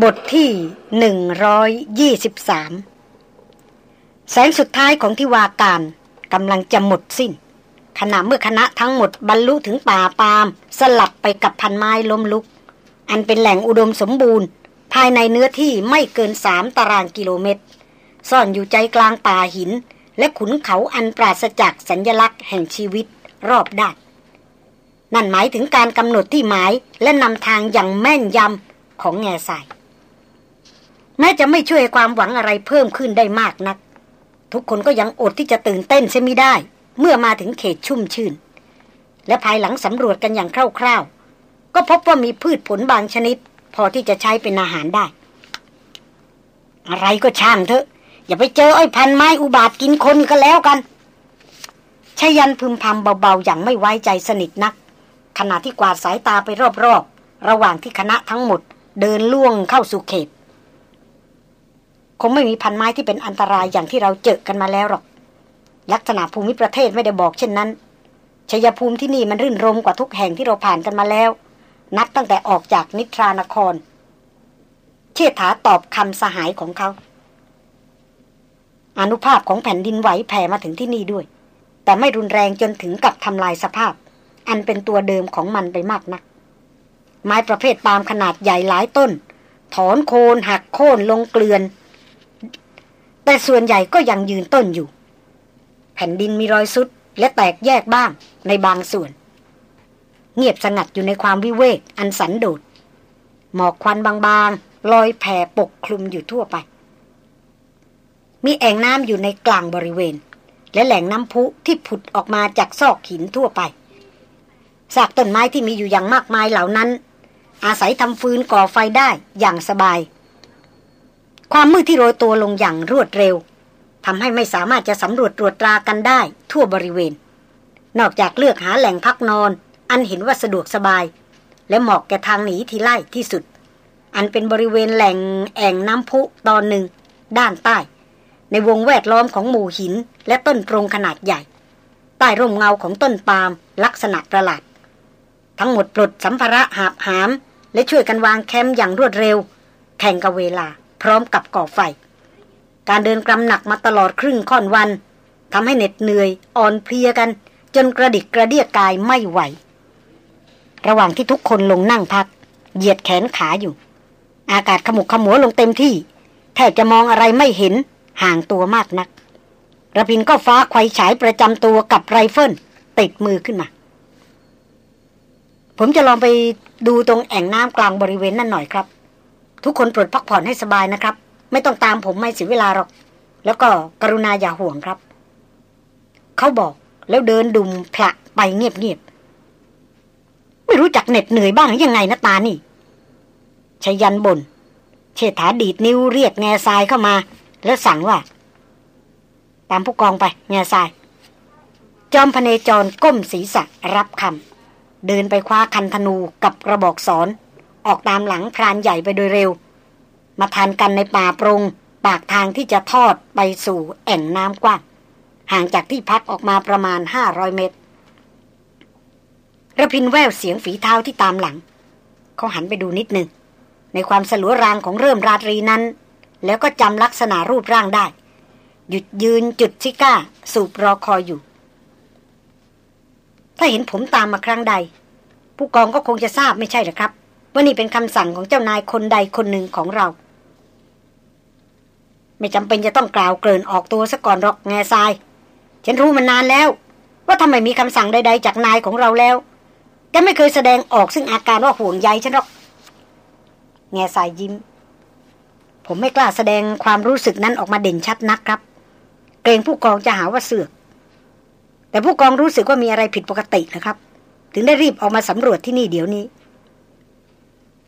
บทที่หนึ่งร้อยยี่สิบสามแสงสุดท้ายของทิวาการกำลังจะหมดสิ้น ขณะเมื่อคณะทั้งหมดบรรลุถึงป่าปาม สลับไปกับพันไม้ล้มลุก อันเป็นแหล่งอุดมสมบูรณ์ ภายในเนื้อที่ไม่เกินสามตารางกิโลเมตร ซ่อนอยู่ใจกลางป่าหิน และขุนเขาอันปราศจากสัญญลักษณ์แห่งชีวิตรอบด้านนั่นหมายถึงการกำหนดที่หมายและนำทางอย่างแม่นยำของแง่ใส แม้จะไม่ช่วยความหวังอะไรเพิ่มขึ้นได้มากนัก ทุกคนก็ยังอดที่จะตื่นเต้นเสียไม่ได้ เมื่อมาถึงเขตชุ่มชื่น และภายหลังสำรวจกันอย่างคร่าวๆ ก็พบว่ามีพืชผลบางชนิด พอที่จะใช้เป็นอาหารได้ อะไรก็ช่างเถอะ อย่าไปเจอไอ้พันไม้อุบาทกินคนก็แล้วกันชยันพึมพำเบาๆอย่างไม่ไว้ใจสนิทนัก ขณะที่กวาดสายตาไปรอบๆ ระหว่างที่คณะทั้งหมด เดินล่วงเข้าสู่เขต คงไม่มีพันไม้ที่เป็นอันตรายอย่างที่เราเจอกันมาแล้วหรอก ลักษณะภูมิประเทศไม่ได้บอกเช่นนั้นชยภูมิที่นี่มันรื่นรมกว่าทุกแห่งที่เราผ่านกันมาแล้ว นับตั้งแต่ออกจากนิทรานคร เชษฐาตอบคำสหายของเขา อนุภาพของแผ่นดินไหวแผ่มาถึงที่นี่ด้วย แต่ไม่รุนแรงจนถึงกับทำลายสภาพ อันเป็นตัวเดิมของมันไปมากนัก ไม้ประเภทปาล์มขนาดใหญ่หลายต้น ถอนโคนหักโค่นลงเกลือน แต่ส่วนใหญ่ก็ยังยืนต้นอยู่ แผ่นดินมีรอยสุดและแตกแยกบ้างในบางส่วน เงียบสงัดอยู่ในความวิเวกอันสันโดษหมอกควันบางๆลอยแผ่ปกคลุมอยู่ทั่วไป มีแอ่งน้ำอยู่ในกลางบริเวณ และแหล่งน้ำพุที่ผุดออกมาจากซอกหินทั่วไปซากต้นไม้ที่มีอยู่อย่างมากมายเหล่านั้น อาศัยทำฟืนก่อไฟได้อย่างสบาย ความมืดที่โรยตัวลงอย่างรวดเร็วทำให้ไม่สามารถจะสำรวจตรวจตรากันได้ทั่วบริเวณ นอกจากเลือกหาแหล่งพักนอน อันเห็นว่าสะดวกสบาย และเหมาะแก่ทางหนีที่ไล่ที่สุด อันเป็นบริเวณแหล่งแอ่งน้ำพุตอนหนึ่ง ด้านใต้ ในวงแวดล้อมของหมู่หิน และต้นโปรงขนาดใหญ่ ใต้ร่มเงาของต้นปาล์มลักษณะประหลาด ทั้งหมดปลดสัมภาระหาบหาม และช่วยกันวางแคมป์อย่างรวดเร็ว แข่งกับเวลา พร้อมกับก่อไฟ การเดินกรำหนักมาตลอดครึ่งค่อนวันทำให้เหน็ดเหนื่อยอ่อนเพลียกัน จนกระดิกกระเดียกกายไม่ไหว ระหว่างที่ทุกคนลงนั่งพัก เหยียดแขนขาอยู่ อากาศขมุกขมัวลงเต็มที่ แทบจะมองอะไรไม่เห็นห่างตัวมากนักรพินทร์ก็คว้าไฟฉายประจำตัวกับไรเฟิลติดมือขึ้นมา ผมจะลองไปดูตรงแอ่งน้ำกลางบริเวณนั่นหน่อยครับ ทุกคนโปรดพักผ่อนให้สบายนะครับ ไม่ต้องตามผมไม่เสียเวลาหรอก แล้วก็กรุณาอย่าห่วงครับ เขาบอกแล้วเดินดุมพละไปเงียบๆ ไม่รู้จักเหน็ดเหนื่อยบ้างยังไงนะตานี่ชยันบนเชษฐาดีดนิ้วเรียกแง่ทรายเข้ามา แล้วสั่งว่า ตามผู้กองไป แง่ทราย จอมพเนจรก้มศีรษะรับคำเดินไปคว้าคันธนูกับกระบอกสอน ออกตามหลังพรานใหญ่ไปโดยเร็ว มาทานกันในป่าปรง ปากทางที่จะทอดไปสู่แอ่งน้ำกว้างห่างจากที่พักออกมาประมาณห้าร้อยเมตรระพินแววเสียงฝีเท้าที่ตามหลัง เขาหันไปดูนิดหนึ่ง ในความสลัวรางของเริ่มราตรีนั้น แล้วก็จำลักษณะรูปร่างได้ หยุดยืนจุดชิก้า สูบรอคอยอยู่ ถ้าเห็นผมตามมาครั้งใด ผู้กองก็คงจะทราบไม่ใช่หรือครับ ว่านี่เป็นคำสั่งของเจ้านายคนใดคนหนึ่งของเรา ไม่จำเป็นจะต้องกล่าวเกินออกตัวซะก่อนหรอกแง่ทราย ฉันรู้มานานแล้ว ว่าทำไมมีคำสั่งใด ๆ จากนายของเราแล้วแกไม่เคยแสดงออกซึ่งอาการว่าห่วงใยฉันหรอก แง่ทรายยิ้ม ผมไม่กล้าแสดงความรู้สึกนั้นออกมาเด่นชัดนักครับ เกรงผู้กองจะหาว่าเสือก แต่ผู้กองรู้สึกว่ามีอะไรผิดปกตินะครับ ถึงได้รีบออกมาสำรวจที่นี่เดี๋ยวนี้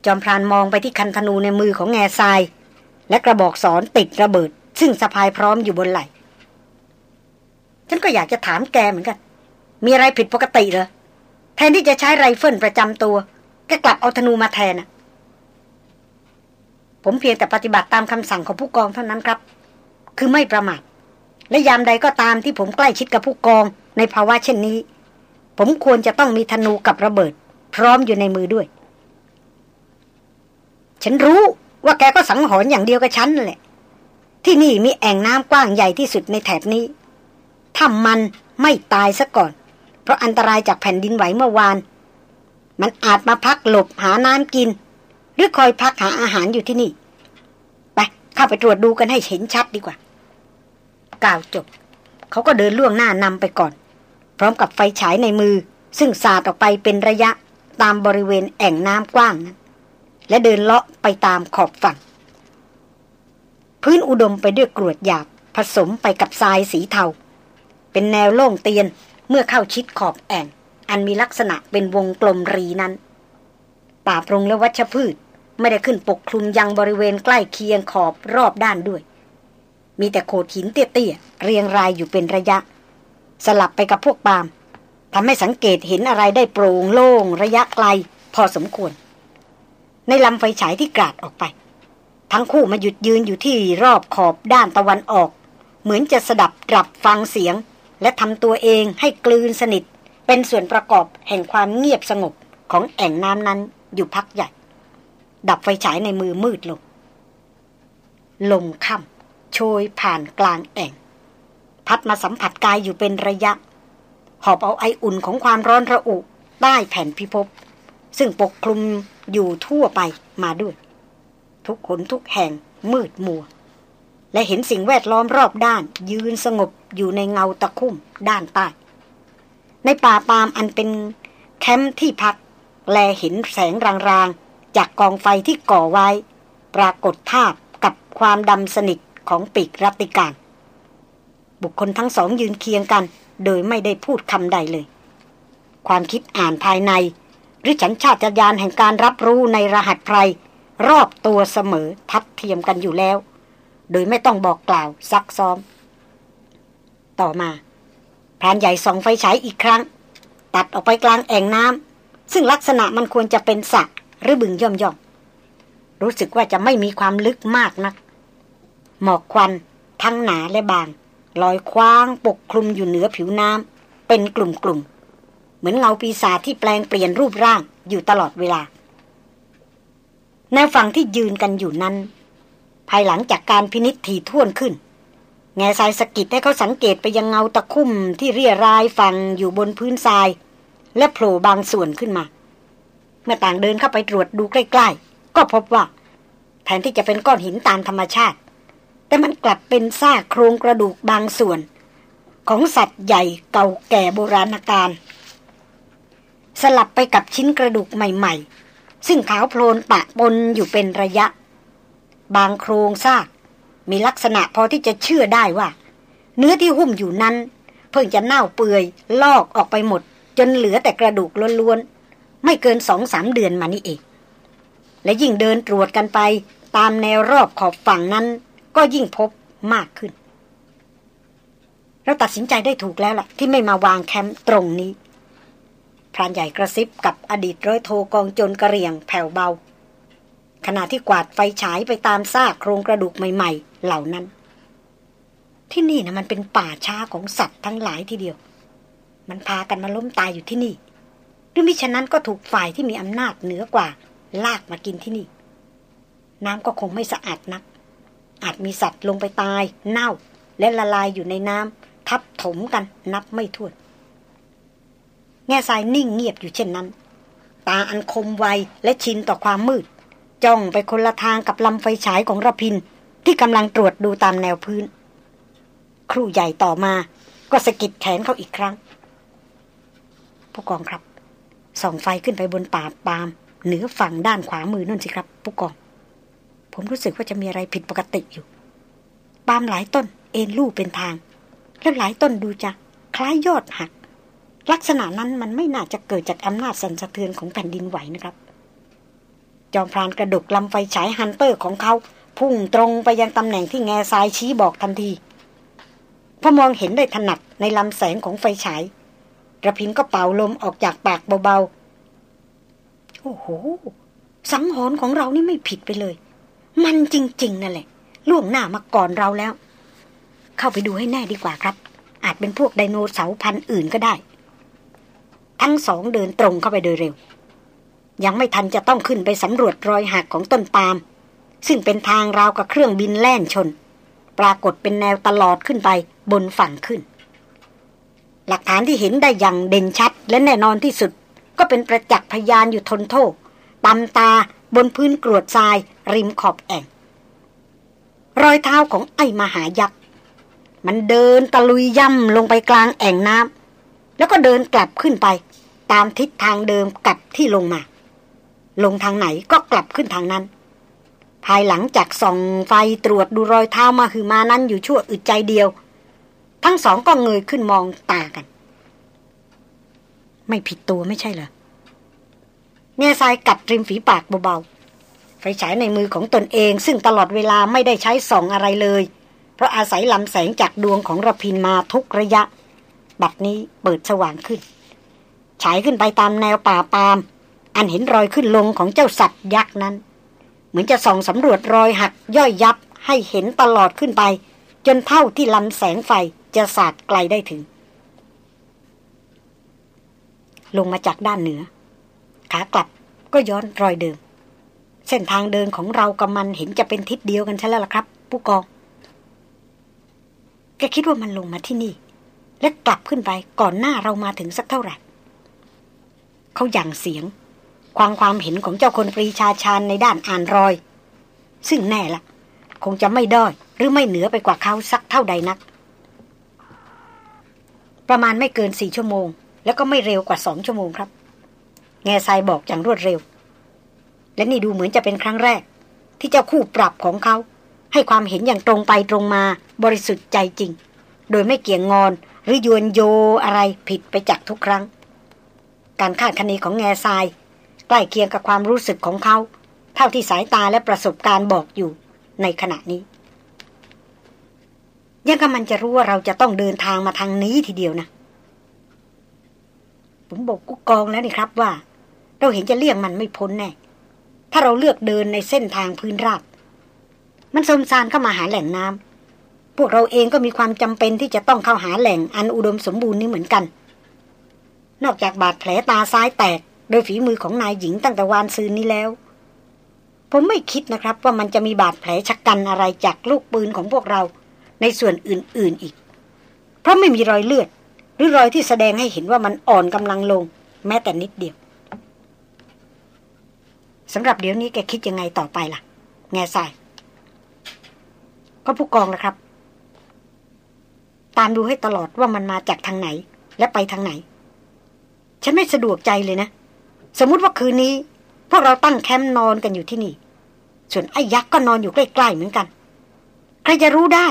จอมพรานมองไปที่คันธนูในมือของแง่ทราย และกระบอกสอนติดระเบิด ซึ่งสะพายพร้อมอยู่บนไหล่ฉันก็อยากจะถามแกเหมือนกัน มีอะไรผิดปกติเหรอแทนที่จะใช้ไรเฟิลประจำตัวก็กลับเอาธนูมาแทนนะผมเพียงแต่ปฏิบัติตามคำสั่งของผู้กองเท่านั้นครับ คือไม่ประมาทและยามใดก็ตามที่ผมใกล้ชิดกับผู้กองในภาวะเช่นนี้ ผมควรจะต้องมีธนูกับระเบิด พร้อมอยู่ในมือด้วย ฉันรู้ว่าแกก็สังหรณ์อย่างเดียวกับฉันแหละ ที่นี่มีแอ่งน้ำกว้างใหญ่ที่สุดในแถบนี้ถ้ามันไม่ตายซะก่อน เพราะอันตรายจากแผ่นดินไหวเมื่อวาน มันอาจมาพักหลบหาน้ำกิน หรือคอยพักหาอาหารอยู่ที่นี่ ไปเข้าไปตรวจดูกันให้เห็นชัดดีกว่า กล่าวจบ เขาก็เดินล่วงหน้านำไปก่อน พร้อมกับไฟฉายในมือ ซึ่งสาดออกไปเป็นระยะตามบริเวณแอ่งน้ำกว้างนั้น และเดินเลาะไปตามขอบฝั่ง พื้นอุดมไปด้วยกรวดหยาบผสมไปกับทรายสีเทา เป็นแนวโล่งเตียนเมื่อเข้าชิดขอบแอ่ง อันมีลักษณะเป็นวงกลมรีนั้น ป่าปรงและวัชพืชไม่ได้ขึ้นปกคลุมยังบริเวณใกล้เคียงขอบรอบด้านด้วย มีแต่โขดหินเตี้ยๆ เรียงรายอยู่เป็นระยะ สลับไปกับพวกปาล์มทำให้สังเกตเห็นอะไรได้โปร่งโล่งระยะไกล พอสมควร ในลำไฟฉายที่กราดออกไป ทั้งคู่มาหยุดยืนอยู่ที่รอบขอบด้านตะวันออก เหมือนจะสดับรับฟังเสียง และทำตัวเองให้กลืนสนิท เป็นส่วนประกอบแห่งความเงียบสงบของแอ่งน้ำนั้นอยู่พักใหญ่ ดับไฟฉายในมือมืดลง ลมค่ำโชยผ่านกลางแอ่ง พัดมาสัมผัสกายอยู่เป็นระยะ หอบเอาไออุ่นของความร้อนระอุใต้แผ่นพิภพ ซึ่งปกคลุมอยู่ทั่วไปมาด้วย ทุกขนทุกแห่งมืดมัว และเห็นสิ่งแวดล้อมรอบด้าน ยืนสงบอยู่ในเงาตะคุ่มด้านใต้ ในป่าปามอันเป็นแคมป์ที่พัก แลเห็นแสงรางๆ จากกองไฟที่ก่อไว้ ปรากฏภาพกับความดำสนิทของปีกรัติการ บุคคลทั้งสองยืนเคียงกัน โดยไม่ได้พูดคำใดเลย ความคิดอ่านภายใน หรือฉันชาติญาณแห่งการรับรู้ในรหัสไพรรอบตัวเสมอทัดเทียมกันอยู่แล้ว โดยไม่ต้องบอกกล่าวซักซ้อม ต่อมาพรานใหญ่ส่องไฟฉายอีกครั้ง ตัดออกไปกลางแอ่งน้ำซึ่งลักษณะมันควรจะเป็นสระหรือบึงย่อมย่อมรู้สึกว่าจะไม่มีความลึกมากนัก หมอกควัน ทั้งหนาและบาง ลอยคว้างปกคลุมอยู่เหนือผิวน้ำเป็นกลุ่มๆ เหมือนเงาปีศาจที่แปลงเปลี่ยนรูปร่างอยู่ตลอดเวลาแนวฝั่งที่ยืนกันอยู่นั้น ภายหลังจากการพินิษถี่ท่วนขึ้น แง่ทรายสกิดให้เขาสังเกตไปยังเงาตะคุ่มที่เรียรายฟังอยู่บนพื้นทราย และโผล่บางส่วนขึ้นมา เมื่อต่างเดินเข้าไปตรวจดูใกล้ ๆ ก็พบว่า แทนที่จะเป็นก้อนหินตามธรรมชาติ แต่มันกลับเป็นซากโครงกระดูกบางส่วน ของสัตว์ใหญ่เก่าแก่โบราณกาล สลับไปกับชิ้นกระดูกใหม่ๆ ซึ่งขาวโพลนปะปนอยู่เป็นระยะ บางโครงซากมีลักษณะพอที่จะเชื่อได้ว่า เนื้อที่หุ้มอยู่นั้น เพิ่งจะเน่าเปื่อยลอกออกไปหมด จนเหลือแต่กระดูกล้วนๆ ไม่เกินสองสามเดือนมานี่เอง และยิ่งเดินตรวจกันไป ตามแนวรอบขอบฝั่งนั้น ก็ยิ่งพบมากขึ้น เราตัดสินใจได้ถูกแล้วล่ะ ที่ไม่มาวางแคมป์ตรงนี้ พรานใหญ่กระซิบกับอดีตร้อยโทกองจนกระเรียงแผ่วเบา ขณะที่กวาดไฟฉายไปตามซากโครงกระดูกใหม่ ๆ เหล่านั้น ที่นี่นะมันเป็นป่าช้าของสัตว์ทั้งหลายทีเดียว มันพากันมาล้มตายอยู่ที่นี่ หรือมิฉะนั้นก็ถูกฝ่ายที่มีอำนาจเหนือกว่า ลากมากินที่นี่ น้ำก็คงไม่สะอาดนัก อาจมีสัตว์ลงไปตาย เน่า และละลายอยู่ในน้ำทับถมกันนับไม่ถ้วน แง่ทรายนิ่งเงียบอยู่เช่นนั้น ตาอันคมไวและชินต่อความมืด จ้องไปคนละทางกับลำไฟฉายของระพิน ที่กำลังตรวจดูตามแนวพื้น ครูใหญ่ต่อมา ก็สะกิดแขนเขาอีกครั้ง ผู้กองครับ ส่องไฟขึ้นไปบนป่าปาม เหนือฝั่งด้านขวามือนั่นสิครับ ผู้กอง ผมรู้สึกว่าจะมีอะไรผิดปกติอยู่ปาล์มหลายต้น เอ็นลู่เป็นทาง แล้วหลายต้นดูจะคล้ายยอดหัก ลักษณะนั้นมันไม่น่าจะเกิดจากอำนาจสั่นสะเทือนของแผ่นดินไหวนะครับ จอมพรานกระดกลำไฟฉายฮันเตอร์ของเขาพุ่งตรงไปยังตำแหน่งที่แง่ทรายชี้บอกทันทีพอมองเห็นได้ถนัดในลำแสงของไฟฉายกระพินก็เป่าลมออกจากปากเบาๆ โอ้โห สังหรณ์ของเรานี่ไม่ผิดไปเลย มันจริง ๆ นั่นแหละ ล่วงหน้ามาก่อนเราแล้ว เข้าไปดูให้แน่ดีกว่าครับ อาจเป็นพวกไดโนเสาร์พันธุ์อื่นก็ได้ ทั้งสองเดินตรงเข้าไปโดยเร็ว ยังไม่ทันจะต้องขึ้นไปสำรวจรอยหักของต้นปาล์มซึ่งเป็นทางราวกับเครื่องบินแล่นชน ปรากฏเป็นแนวตลอดขึ้นไปบนฝั่งขึ้น หลักฐานที่เห็นได้อย่างเด่นชัดและแน่นอนที่สุด ก็เป็นประจักษ์พยานอยู่ทนโทษตำตาบนพื้นกรวดทรายริมขอบแอ่ง รอยเท้าของไอ้มหายักษ์ มันเดินตะลุยย่ำลงไปกลางแอ่งน้ำ แล้วก็เดินกลับขึ้นไป ตามทิศทางเดิมกับที่ลงมา ลงทางไหนก็กลับขึ้นทางนั้น ภายหลังจากส่องไฟตรวจดูรอยเท้ามาคือมานั้นอยู่ชั่วอึดใจเดียว ทั้งสองก็เงยขึ้นมองตากัน ไม่ผิดตัวไม่ใช่เหรอเนียทรายกัดริมฝีปากเบาๆ ไฟฉายในมือของตนเอง ซึ่งตลอดเวลาไม่ได้ใช้ส่องอะไรเลย เพราะอาศัยลำแสงจากดวงของระพินมาทุกระยะ บัดนี้เปิดสว่างขึ้น ฉายขึ้นไปตามแนวป่าปาม อันเห็นรอยขึ้นลงของเจ้าสัตว์ยักษ์นั้น เหมือนจะส่องสำรวจรอยหักย่อยยับให้เห็นตลอดขึ้นไป จนเท่าที่ลำแสงไฟจะสาดไกลได้ถึง ลงมาจากด้านเหนือ ขากลับก็ย้อนรอยเดิม เส้นทางเดินของเรากับมันเห็นจะเป็นทิศเดียวกันใช่แล้วล่ะครับ ผู้กองแกคิดว่ามันลงมาที่นี่ และกลับขึ้นไปก่อนหน้าเรามาถึงสักเท่าไหร่เขาอย่างเสียง ความความเห็นของเจ้าคนปรีชาชาญในด้านอ่านรอย ซึ่งแน่ละคงจะไม่ด้อยหรือไม่เหนือไปกว่าเขาสักเท่าใดนัก ประมาณไม่เกินสี่ชั่วโมง แล้วก็ไม่เร็วกว่าสองชั่วโมงครับ แง่ทรายบอกอย่างรวดเร็ว และนี่ดูเหมือนจะเป็นครั้งแรก ที่เจ้าคู่ปรับของเขา ให้ความเห็นอย่างตรงไปตรงมาบริสุทธิ์ใจจริง โดยไม่เกี่ยงงอน หรือยวนโยอะไรผิดไปจากทุกครั้ง การคาดคะเนของแง่ทราย ใกล้เคียงกับความรู้สึกของเขา เท่าที่สายตาและประสบการณ์บอกอยู่ในขณะนี้ ยังกับมันจะรู้ว่าเราจะต้องเดินทางมาทางนี้ทีเดียวนะผมบอกกุกกองแล้วนี่ครับว่า เราเห็นจะเลี่ยงมันไม่พ้นแน่ถ้าเราเลือกเดินในเส้นทางพื้นราบมันสมซานเข้ามาหาแหล่งน้ำ พวกเราเองก็มีความจำเป็นที่จะต้องเข้าหาแหล่งอันอุดมสมบูรณ์นี้เหมือนกัน นอกจากบาดแผลตาซ้ายแตก โดยฝีมือของนายหญิงตั้งแต่วานซืนนี้แล้ว ผมไม่คิดนะครับว่ามันจะมีบาดแผลชักกันอะไรจากลูกปืนของพวกเราในส่วนอื่น ๆอีก เพราะไม่มีรอยเลือด หรือรอยที่แสดงให้เห็นว่ามันอ่อนกำลังลง แม้แต่นิดเดียวสำหรับเดี๋ยวนี้แกคิดยังไงต่อไปล่ะ แง่ทรายก็ผู้กองนะครับ ตามดูให้ตลอดว่ามันมาจากทางไหน และไปทางไหน ฉันไม่สะดวกใจเลยนะ สมมุติว่าคืนนี้ พวกเราตั้งแคมป์นอนกันอยู่ที่นี่ ส่วนไอ้ยักษ์ก็นอนอยู่ใกล้ๆเหมือนกัน ใครจะรู้ได้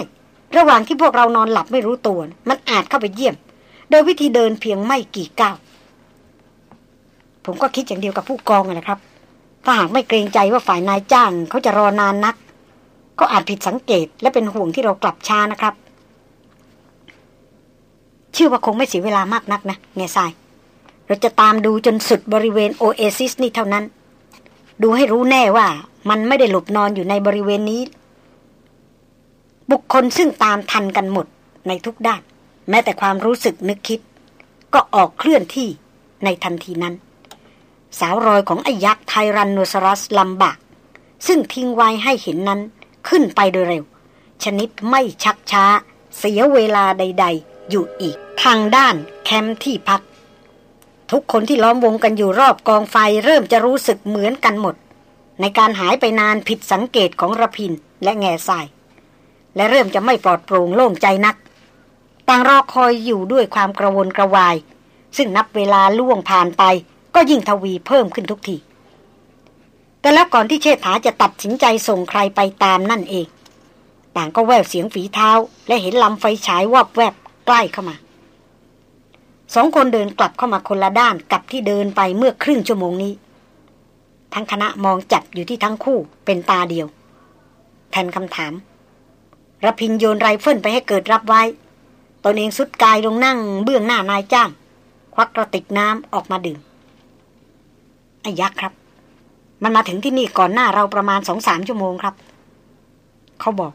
ระหว่างที่พวกเรานอนหลับไม่รู้ตัว มันอาจเข้าไปเยี่ยม โดยวิธีเดินเพียงไม่กี่ก้าวผมก็คิดอย่างเดียวกับผู้กองนะครับ ถ้าหากไม่เกรงใจว่าฝ่ายนายจ้าง เขาจะรอนานนัก ก็อาจผิดสังเกตและเป็นห่วงที่เรากลับช้านะครับ เชื่อว่าคงไม่เสียเวลามากนักนะเงซาย เราจะตามดูจนสุดบริเวณโอเอซิสนี่เท่านั้น ดูให้รู้แน่ว่ามันไม่ได้หลบนอนอยู่ในบริเวณนี้ บุคคลซึ่งตามทันกันหมดในทุกด้าน แม้แต่ความรู้สึกนึกคิด ก็ออกเคลื่อนที่ในทันทีนั้น สาวรอยของไอยักษ์ไทรันโนซอรัสลำบาก ซึ่งทิ้งไว้ให้เห็นนั้นขึ้นไปโดยเร็ว ชนิดไม่ชักช้า เสียเวลาใด ๆ อยู่อีก ทางด้านแคมป์ที่พัก ทุกคนที่ล้อมวงกันอยู่รอบกองไฟเริ่มจะรู้สึกเหมือนกันหมด ในการหายไปนานผิดสังเกตของระพินและแง่ทราย และเริ่มจะไม่ปลอดโปร่งโล่งใจนัก ต่างรอคอยอยู่ด้วยความกระวนกระวาย ซึ่งนับเวลาล่วงผ่านไป ก็ยิ่งทวีเพิ่มขึ้นทุกทีแต่แล้วก่อนที่เชษฐาจะตัดสินใจส่งใครไปตามนั่นเอง ต่างก็แววเสียงฝีเท้าและเห็นลำไฟฉายวับแวบ ใกล้เข้ามาสองคนเดินกลับเข้ามาคนละด้านกับที่เดินไปเมื่อครึ่งชั่วโมงนี้ ทั้งคณะมองจับอยู่ที่ทั้งคู่เป็นตาเดียว แทนคำถามระพินโยนไรเฟิลไปให้เกิดรับไว้ตนเองสุดกายลงนั่งเบื้องหน้านายจ้าง ควักกระติกน้ำออกมาดื่มไอ้ยักษ์ครับ มันมาถึงที่นี่ก่อนหน้าเราประมาณสองสามชั่วโมงครับ เขาบอก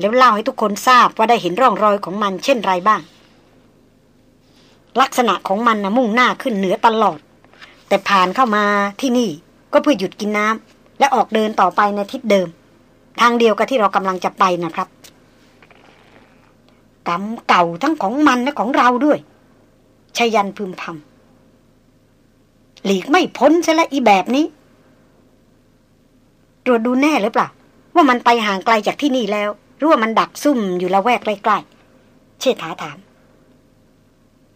แล้วเล่าให้ทุกคนทราบว่าได้เห็นร่องรอยของมันเช่นไรบ้าง ลักษณะของมันนะมุ่งหน้าขึ้นเหนือตลอด แต่ผ่านเข้ามาที่นี่ก็เพื่อหยุดกินน้ำและออกเดินต่อไปในทิศเดิม ทางเดียวกับที่เรากำลังจะไปนะครับกรรมเก่าทั้งของมันและของเราด้วยชยันพึมพำหลีกไม่พ้นใช่ละอีแบบนี้ ตรวจดูแน่หรือเปล่า ว่ามันไปห่างไกลจากที่นี่แล้ว รือว่ามันดักซุ่มอยู่ละแวกใกล้ๆ เชษฐาถาม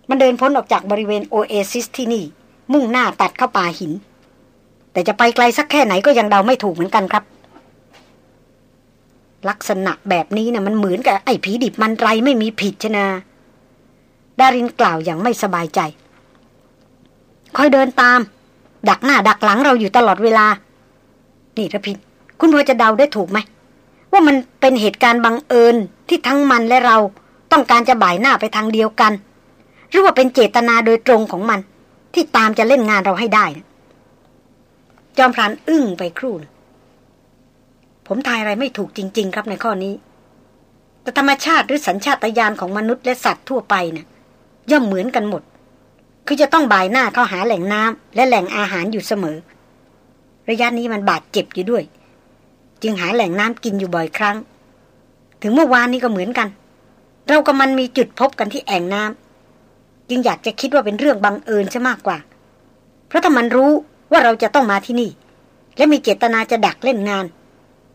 มันเดินพ้นออกจากบริเวณโอเอซิสที่นี่ มุ่งหน้าตัดเข้าป่าหิน แต่จะไปไกลสักแค่ไหนก็ยังเดาไม่ถูกเหมือนกันครับ ลักษณะแบบนี้นะ่ะมันเหมือนกับไอ้ผีดิบมันไรไม่มีผิดชนะดารินกล่าวอย่างไม่สบายใจ คอยเดินตาม ดักหน้าดักหลังเราอยู่ตลอดเวลา นี่ระพิน คุณพอจะเดาได้ถูกไหม ว่ามันเป็นเหตุการณ์บังเอิญที่ทั้งมันและเราต้องการจะบ่ายหน้าไปทางเดียวกัน หรือว่าเป็นเจตนาโดยตรงของมัน ที่ตามจะเล่นงานเราให้ได้นะจอมพรานอึ้งไปครู่ผมทายอะไรไม่ถูกจริง ๆ ครับในข้อนี้ แต่ธรรมชาติหรือสัญชาตญาณของมนุษย์และสัตว์ทั่วไปเนะ่ยย่อมเหมือนกันหมด คือจะต้องบ่ายหน้าเข้าหาแหล่งน้ำและแหล่งอาหารอยู่เสมอ ระยะนี้มันบาดเจ็บอยู่ด้วย จึงหาแหล่งน้ำกินอยู่บ่อยครั้ง ถึงเมื่อวานนี้ก็เหมือนกัน เรากับมันมีจุดพบกันที่แอ่งน้ำจึงอยากจะคิดว่าเป็นเรื่องบังเอิญใช่มากกว่า เพราะถ้ามันรู้ว่าเราจะต้องมาที่นี่ และมีเจตนาจะดักเล่นงาน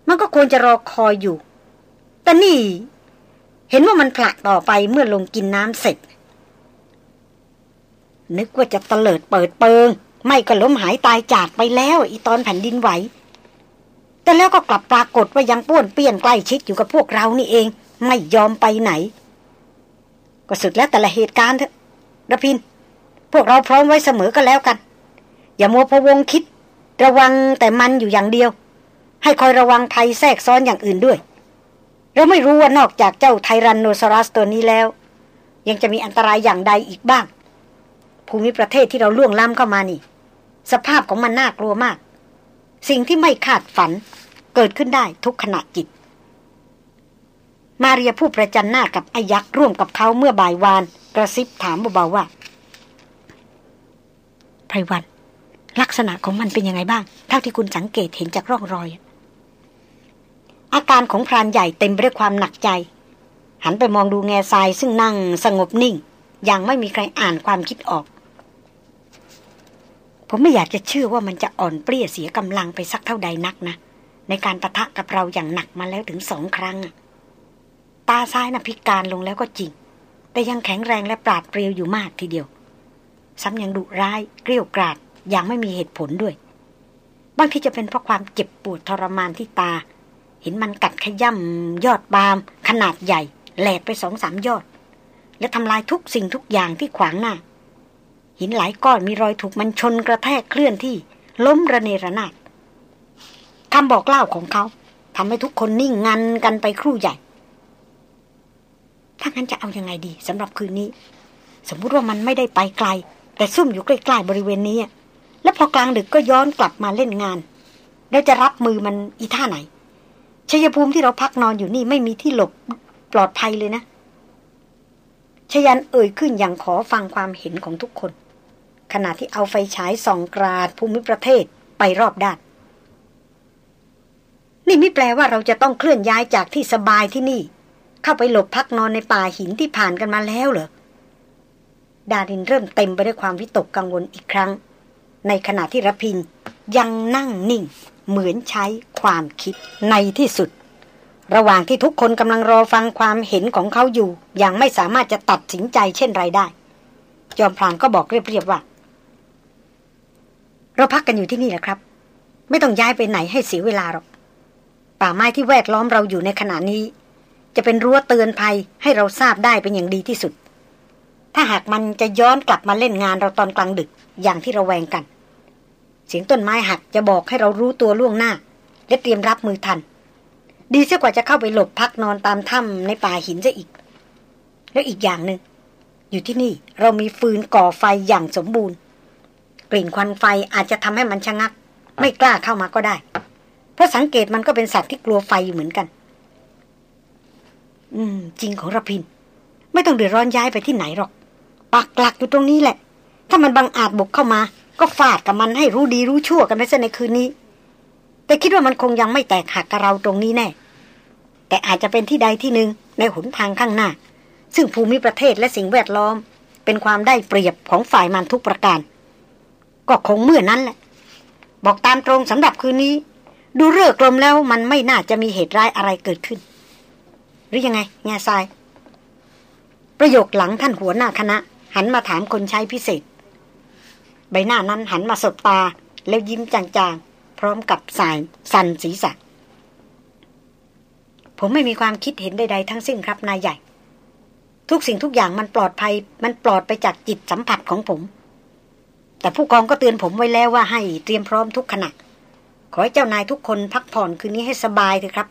มันก็ควรจะรอคอยอยู่ แต่นี่ เห็นว่ามันผลักต่อไปเมื่อลงกินน้ำเสร็จ นึกว่าจะเตลิดเปิดเปิง ไม่ก็ล้มหายตายจากไปแล้ว อีตอนแผ่นดินไหว แต่แล้วก็กลับปรากฏว่ายังป้วนเปี้ยนใกล้ชิดอยู่กับพวกเรานี่เอง ไม่ยอมไปไหน ก็สุดแล้วแต่ละเหตุการณ์เถอะระพิน พวกเราพร้อมไว้เสมอก็แล้วกัน อย่ามัวพะวงคิด ระวังแต่มันอยู่อย่างเดียว ให้คอยระวังภัยแทรกซ้อนอย่างอื่นด้วย เราไม่รู้ว่านอกจากเจ้าไทรันโนซอรัสตัวนี้แล้ว ยังจะมีอันตรายอย่างใดอีกบ้าง ภูมิประเทศที่เราล่วงล้ำเข้ามานี่ สภาพของมันน่ากลัวมาก สิ่งที่ไม่คาดฝัน เกิดขึ้นได้ทุกขณะจิต มาเรียผู้ประจันหน้ากับไอยักษ์ร่วมกับเขาเมื่อบ่ายวาน กระซิบถามเบาๆว่าไพรวัน ลักษณะของมันเป็นยังไงบ้าง เท่าที่คุณสังเกตเห็นจากร่องรอย อาการของพรานใหญ่เต็มไปด้วยความหนักใจ หันไปมองดูแง่ทรายซึ่งนั่งสงบนิ่ง ยังไม่มีใครอ่านความคิดออก ผมไม่อยากจะเชื่อว่ามันจะอ่อนเปรี้ยเสียกำลังไปสักเท่าใดนักนะ ในการประทะกับเราอย่างหนักมาแล้วถึงสองครั้ง ตาซ้ายนะ่ะพิการลงแล้วก็จริง แต่ยังแข็งแรงและปราดเปรียวอยู่มากทีเดียว ซ้ำยังดุร้ายเกลี้ยกราดอย่างไม่มีเหตุผลด้วย บางทีจะเป็นเพราะความเจ็บปวดทรมานที่ตา เห็นมันกัดขย่ำยอดบาม ขนาดใหญ่แหลกไปสองสามยอด และทำลายทุกสิ่งทุกอย่างที่ขวางหน้า หินหลายก้อนมีรอยถูกมันชนกระแทกเคลื่อนที่ ล้มระเนระนาดคำบอกเล่าของเขาทำให้ทุกคนนิ่งงันกันไปครู่ใหญ่ ถ้างั้นจะเอาอยัางไงดีสำหรับคืนนี้ สมมุติว่ามันไม่ได้ไปไกล แต่ซุ่มอยู่ใกล้ๆบริเวณนี้ แล้วพอกลางดึกก็ย้อนกลับมาเล่นงาน แล้วจะรับมือมันอีท่าไหนชัยภูมิที่เราพักนอนอยู่นี่ไม่มีที่หลบปลอดภัยเลยนะชยันเอ่ยขึ้นอย่างขอฟังความเห็นของทุกคน ขณะที่เอาไฟฉายส่องกราดภูมิประเทศไปรอบด้าน นี่ไม่แปลว่าเราจะต้องเคลื่อนย้ายจากที่สบายที่นี่ เข้าไปหลบพักนอนในป่าหินที่ผ่านกันมาแล้วเหรอ ดารินเริ่มเต็มไปด้วยความวิตกกังวลอีกครั้ง ในขณะที่รพินยังนั่งนิ่ง เหมือนใช้ความคิดในที่สุด ระหว่างที่ทุกคนกำลังรอฟังความเห็นของเขาอยู่ย่างไม่สามารถจะตัดสินใจเช่นไรได้ จอมพรานก็บอกเรียบๆว่า เราพักกันอยู่ที่นี่แหละครับ ไม่ต้องย้ายไปไหนให้เสียเวลาหรอก ป่าไม้ที่แวดล้อมเราอยู่ในขณะนี้ จะเป็นรั้วเตือนภัยให้เราทราบได้เป็นอย่างดีที่สุด ถ้าหากมันจะย้อนกลับมาเล่นงานเราตอนกลางดึกอย่างที่เราแวงกัน เสียงต้นไม้หักจะบอกให้เรารู้ตัวล่วงหน้า และเตรียมรับมือทัน ดีเสียกว่าจะเข้าไปหลบพักนอนตามถ้ำในป่าหินซะอีก แล้วอีกอย่างหนึ่งอยู่ที่นี่เรามีฟืนก่อไฟอย่างสมบูรณ์ กลิ่นควันไฟอาจจะทำให้มันชะงัก ไม่กล้าเข้ามาก็ได้ เพราะสังเกตมันก็เป็นสัตว์ที่กลัวไฟอยู่เหมือนกัน อืม จริงของระพิน ไม่ต้องเดือดร้อนย้ายไปที่ไหนหรอก ปักหลักอยู่ตรงนี้แหละ ถ้ามันบังอาจบุกเข้ามา ก็ฟาดกับมันให้รู้ดีรู้ชั่วกันไปซะในคืนนี้ แต่คิดว่ามันคงยังไม่แตกหักกับเราตรงนี้แน่ แต่อาจจะเป็นที่ใดที่หนึ่งในหนทางข้างหน้า ซึ่งภูมิประเทศและสิ่งแวดล้อม เป็นความได้เปรียบของฝ่ายมันทุกประการ ก็คงเมื่อนั้นแหละ บอกตามตรงสำหรับคืนนี้ ดูเรื่องลมแล้วมันไม่น่าจะมีเหตุร้ายอะไรเกิดขึ้น หรือยังไง แง่ทราย ประโยคหลังท่านหัวหน้าคณะ หันมาถามคนใช้พิเศษ ใบหน้านั้นหันมาสบตาแล้วยิ้มจางๆ พร้อมกับสายสันศีรษะผมไม่มีความคิดเห็นใดๆทั้งสิ้นครับนายใหญ่ ทุกสิ่งทุกอย่างมันปลอดภัย มันปลอดไปจากจิตสัมผัสของผม แต่ผู้กองก็เตือนผมไว้แล้วว่าให้เตรียมพร้อมทุกขณะ ขอให้เจ้านายทุกคนพักผ่อนคืนนี้ให้สบายเถอะครับ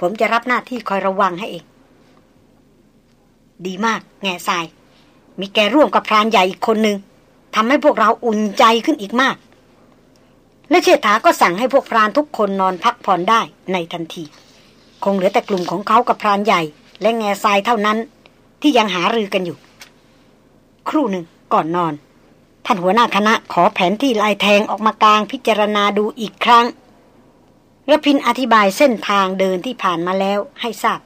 ผมจะรับหน้าที่คอยระวังให้เอง ดีมาก แง่ทราย มีแกร่วมกับพรานใหญ่อีกคนหนึ่งทำให้พวกเราอุ่นใจขึ้นอีกมาก และเชษฐาก็สั่งให้พวกพรานทุกคนนอนพักผ่อนได้ในทันที คงเหลือแต่กลุ่มของเขากับพรานใหญ่ และแง่ทรายเท่านั้น ที่ยังหารือกันอยู่ ครู่หนึ่งก่อนนอน ท่านหัวหน้าคณะขอแผนที่ลายแทงออกมากลางพิจารณาดูอีกครั้งระพินอธิบายเส้นทางเดินที่ผ่านมาแล้วให้ทราบ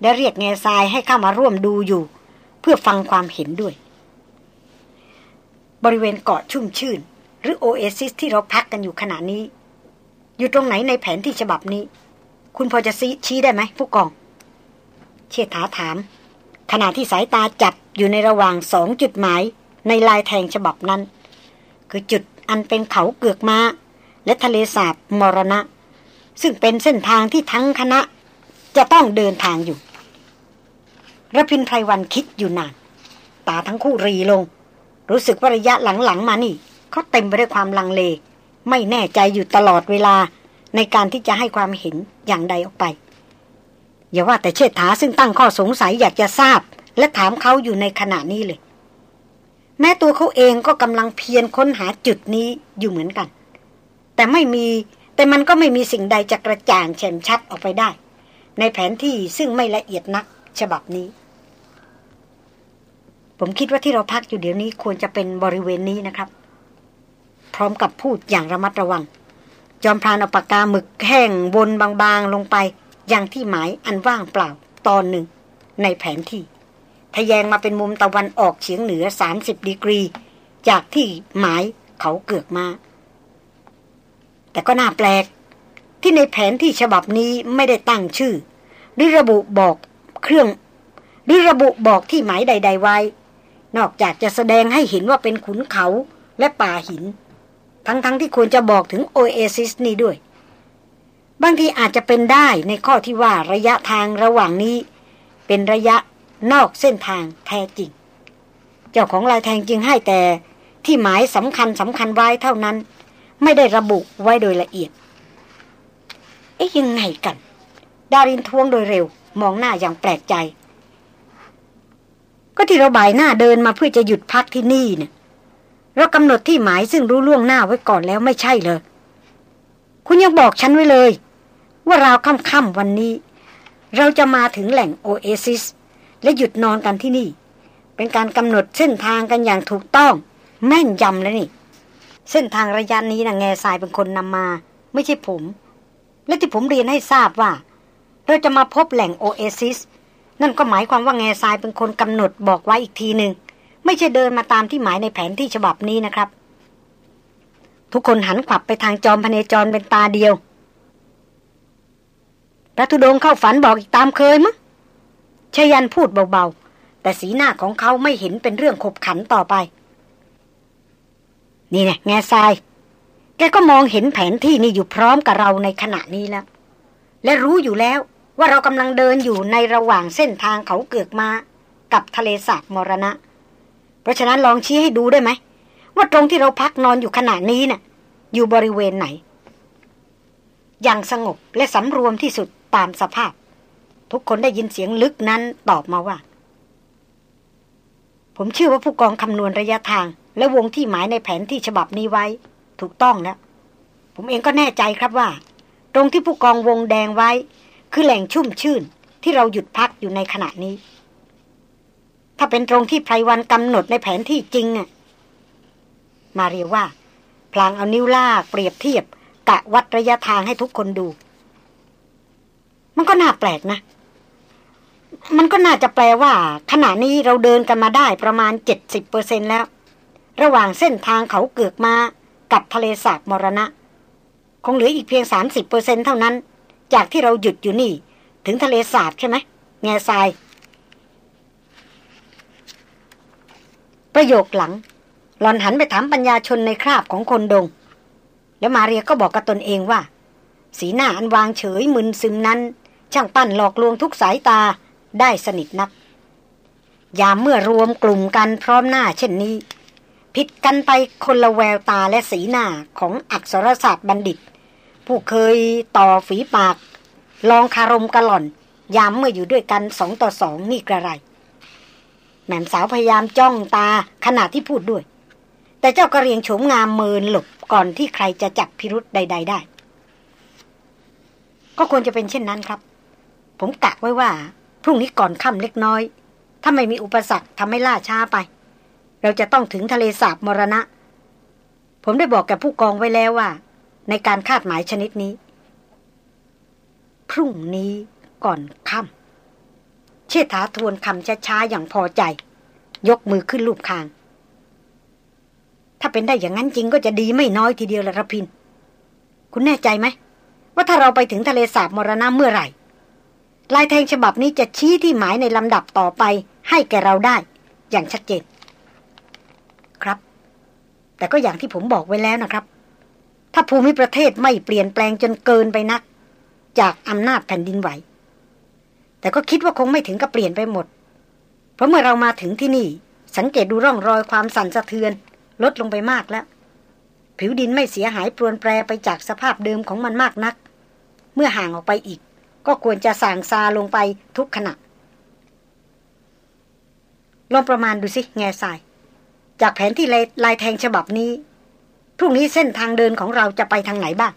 และเรียกแง่ทรายให้เข้ามาร่วมดูอยู่ เพื่อฟังความเห็นด้วย บริเวณเกาะชุ่มชื่น หรือโอเอซิสที่เราพักกันอยู่ขณะนี้ อยู่ตรงไหนในแผนที่ฉบับนี้ คุณพอจะชี้ได้ไหมผู้กอง เชษฐาถาม ขณะที่สายตาจับอยู่ในระหว่างสองจุดหมาย ในลายแทงฉบับนั้น คือจุดอันเป็นเขาเกือกมา้า และทะเลสาบมรณะ ซึ่งเป็นเส้นทางที่ทั้งคณะ จะต้องเดินทางอยู่ระพินไพรวันคิดอยู่นาน ตาทั้งคู่รีลง รู้สึกว่าระยะหลังๆมานี่ เขาเต็มไปด้วยความลังเล ไม่แน่ใจอยู่ตลอดเวลาในการที่จะให้ความเห็นอย่างใดออกไป อย่าว่าแต่เชษฐาซึ่งตั้งข้อสงสัยอยากจะทราบ และถามเขาอยู่ในขณะนี้เลย แม้ตัวเขาเองก็กำลังเพียรค้นหาจุดนี้อยู่เหมือนกัน แต่ไม่มีแต่มันก็ไม่มีสิ่งใดจะกระจ่างแช่มชัดออกไปได้ ในแผนที่ซึ่งไม่ละเอียดนักฉบับนี้ ผมคิดว่าที่เราพักอยู่เดี๋ยวนี้ควรจะเป็นบริเวณนี้นะครับ พร้อมกับพูดอย่างระมัดระวัง จอมพรานเอาปากกาหมึกแห้งวนบางๆลงไปยังที่หมายอันว่างเปล่าตอนหนึ่งในแผนที่ ทะแยงมาเป็นมุมตะวันออกเฉียงเหนือ 30 ดีกรี จากที่หมายเขาเกือกมา แต่ก็น่าแปลก ที่ในแผนที่ฉบับนี้ไม่ได้ตั้งชื่อ หรือระบุบอกเครื่อง หรือระบุบอกที่หมายใด ๆ ไว้ นอกจากจะแสดงให้เห็นว่าเป็นขุนเขาและป่าหิน ทั้งๆทที่ควรจะบอกถึงโอเอซิสนี้ด้วย บางทีอาจจะเป็นได้ในข้อที่ว่าระยะทางระหว่างนี้ เป็นระยะ นอกเส้นทางแท้จริง เจ้าของลายแทงจึงให้แต่ที่หมายสำคัญสำคัญไว้เท่านั้น ไม่ได้ระบุไว้โดยละเอียด เอ๊ยยังไงกัน ดารินทวงโดยเร็ว มองหน้าอย่างแปลกใจ ก็ที่เราบ่ายหน้าเดินมาเพื่อจะหยุดพักที่นี่เนี่ยเรากำหนดที่หมายซึ่งรู้ล่วงหน้าไว้ก่อนแล้วไม่ใช่เลย คุณยังบอกฉันไว้เลย ว่าราวค่ำๆวันนี้ เราจะมาถึงแหล่งโอเอซิส และหยุดนอนกันที่นี่ เป็นการกำหนดเส้นทางกันอย่างถูกต้อง แม่นยำแล้วนี่ เส้นทางระยะนี้นะแง่ทรายเป็นคนนำมา ไม่ใช่ผม และที่ผมเรียนให้ทราบว่า เราจะมาพบแหล่งโอเอซิสนั่นก็หมายความว่าแง่ทรายเป็นคนกำหนดบอกไว้อีกทีหนึ่งไม่ใช่เดินมาตามที่หมายในแผนที่ฉบับนี้นะครับ ทุกคนหันขวับไปทางจอมพเนจรเป็นตาเดียวพระธุดงเข้าฝันบอกอีกตามเคยมั้ง ชยันพูดเบาๆ แต่สีหน้าของเขาไม่เห็นเป็นเรื่องขบขันต่อไป นี่นะแง่ทราย แกก็มองเห็นแผนที่นี่อยู่พร้อมกับเราในขณะนี้แล้ว และรู้อยู่แล้วว่าเรากำลังเดินอยู่ในระหว่างเส้นทางเขาเกือกมา กับทะเลสาบมรณะ เพราะฉะนั้นลองชี้ให้ดูได้ไหม ว่าตรงที่เราพักนอนอยู่ขณะนี้นะ่ะ อยู่บริเวณไหน อย่างสงบและสำรวมที่สุดตามสภาพ ทุกคนได้ยินเสียงลึกนั้นตอบมาว่า ผมเชื่อว่าผู้กองคำนวณระยะทาง และวงที่หมายในแผนที่ฉบับนี้ไว้ ถูกต้องแล้ว ผมเองก็แน่ใจครับว่า ตรงที่ผู้กองวงแดงไว้ คือแหล่งชุ่มชื่น ที่เราหยุดพักอยู่ในขณะนี้ ถ้าเป็นตรงที่ไพรวันกำหนดในแผนที่จริงอะมาเรียว่า พลางเอานิ้วลากเปรียบเทียบกะวัดระยะทางให้ทุกคนดู มันก็น่าแปลกนะ มันก็น่าจะแปลว่า ขณะนี้เราเดินกันมาได้ประมาณเจ็ดสิบเปอร์เซ็นแล้ว ระหว่างเส้นทางเขาเกือกมากับทะเลสาบมรณะ คงเหลืออีกเพียงสามสิบเปอร์เซ็นเท่านั้น จากที่เราหยุดอยู่นี่ ถึงทะเลสาบใช่ไหมแง่ทราย ประโยคหลัง หลอนหันไปถามปัญญาชนในคราบของคนดง แล้วมาเรียก็บอกกับตนเองว่า สีหน้าอันวางเฉยมึนซึมนั้น ช่างปั้นหลอกลวงทุกสายตา ได้สนิทนัก ยามเมื่อรวมกลุ่มกันพร้อมหน้าเช่นนี้ ผิดกันไปคนละแววตาและสีหน้าของอักษรศาสตร์บัณฑิต ผู้เคยต่อฝีปาก ลองคารมกะหล่อน ยามเมื่ออยู่ด้วยกันสองต่อสองนี่กระไร แม่สาวพยายามจ้องตาขณะที่พูดด้วย แต่เจ้ากระเรียงโฉมงามเมินหลบก่อนที่ใครจะจับพิรุษใด ๆ ได้ก็ควรจะเป็นเช่นนั้นครับ ผมกะไว้ว่า พรุ่งนี้ก่อนค่ำเล็กน้อย ถ้าไม่มีอุปสรรคทำให้ล่าช้าไป เราจะต้องถึงทะเลสาบมรณะ ผมได้บอกแกผู้กองไว้แล้วว่า ในการคาดหมายชนิดนี้ พรุ่งนี้ก่อนค่ำเชษฐาทวนคำช้าๆอย่างพอใจ ยกมือขึ้นรูปคาง ถ้าเป็นได้อย่างนั้นจริงก็จะดีไม่น้อยทีเดียวละรพิน คุณแน่ใจไหมว่าถ้าเราไปถึงทะเลสาบมรณะเมื่อไหร่ ลายแทงฉบับนี้จะชี้ที่หมายในลำดับต่อไป ให้แก่เราได้ อย่างชัดเจน ครับ แต่ก็อย่างที่ผมบอกไว้แล้วนะครับ ถ้าภูมิประเทศไม่เปลี่ยนแปลงจนเกินไปนัก จากอำนาจแผ่นดินไหว แต่ก็คิดว่าคงไม่ถึงกับเปลี่ยนไปหมด เพราะเมื่อเรามาถึงที่นี่ สังเกตดูร่องรอยความสั่นสะเทือน ลดลงไปมากแล้ว ผิวดินไม่เสียหายปรวนแปรไปจากสภาพเดิมของมันมากนัก เมื่อห่างออกไปอีก ก็ควรจะสางซาลงไปทุกขณะ ลองประมาณดูสิ แง่ทราย จากแผนที่ลายแทงฉบับนี้ พรุ่งนี้เส้นทางเดินของเราจะไปทางไหนบ้าง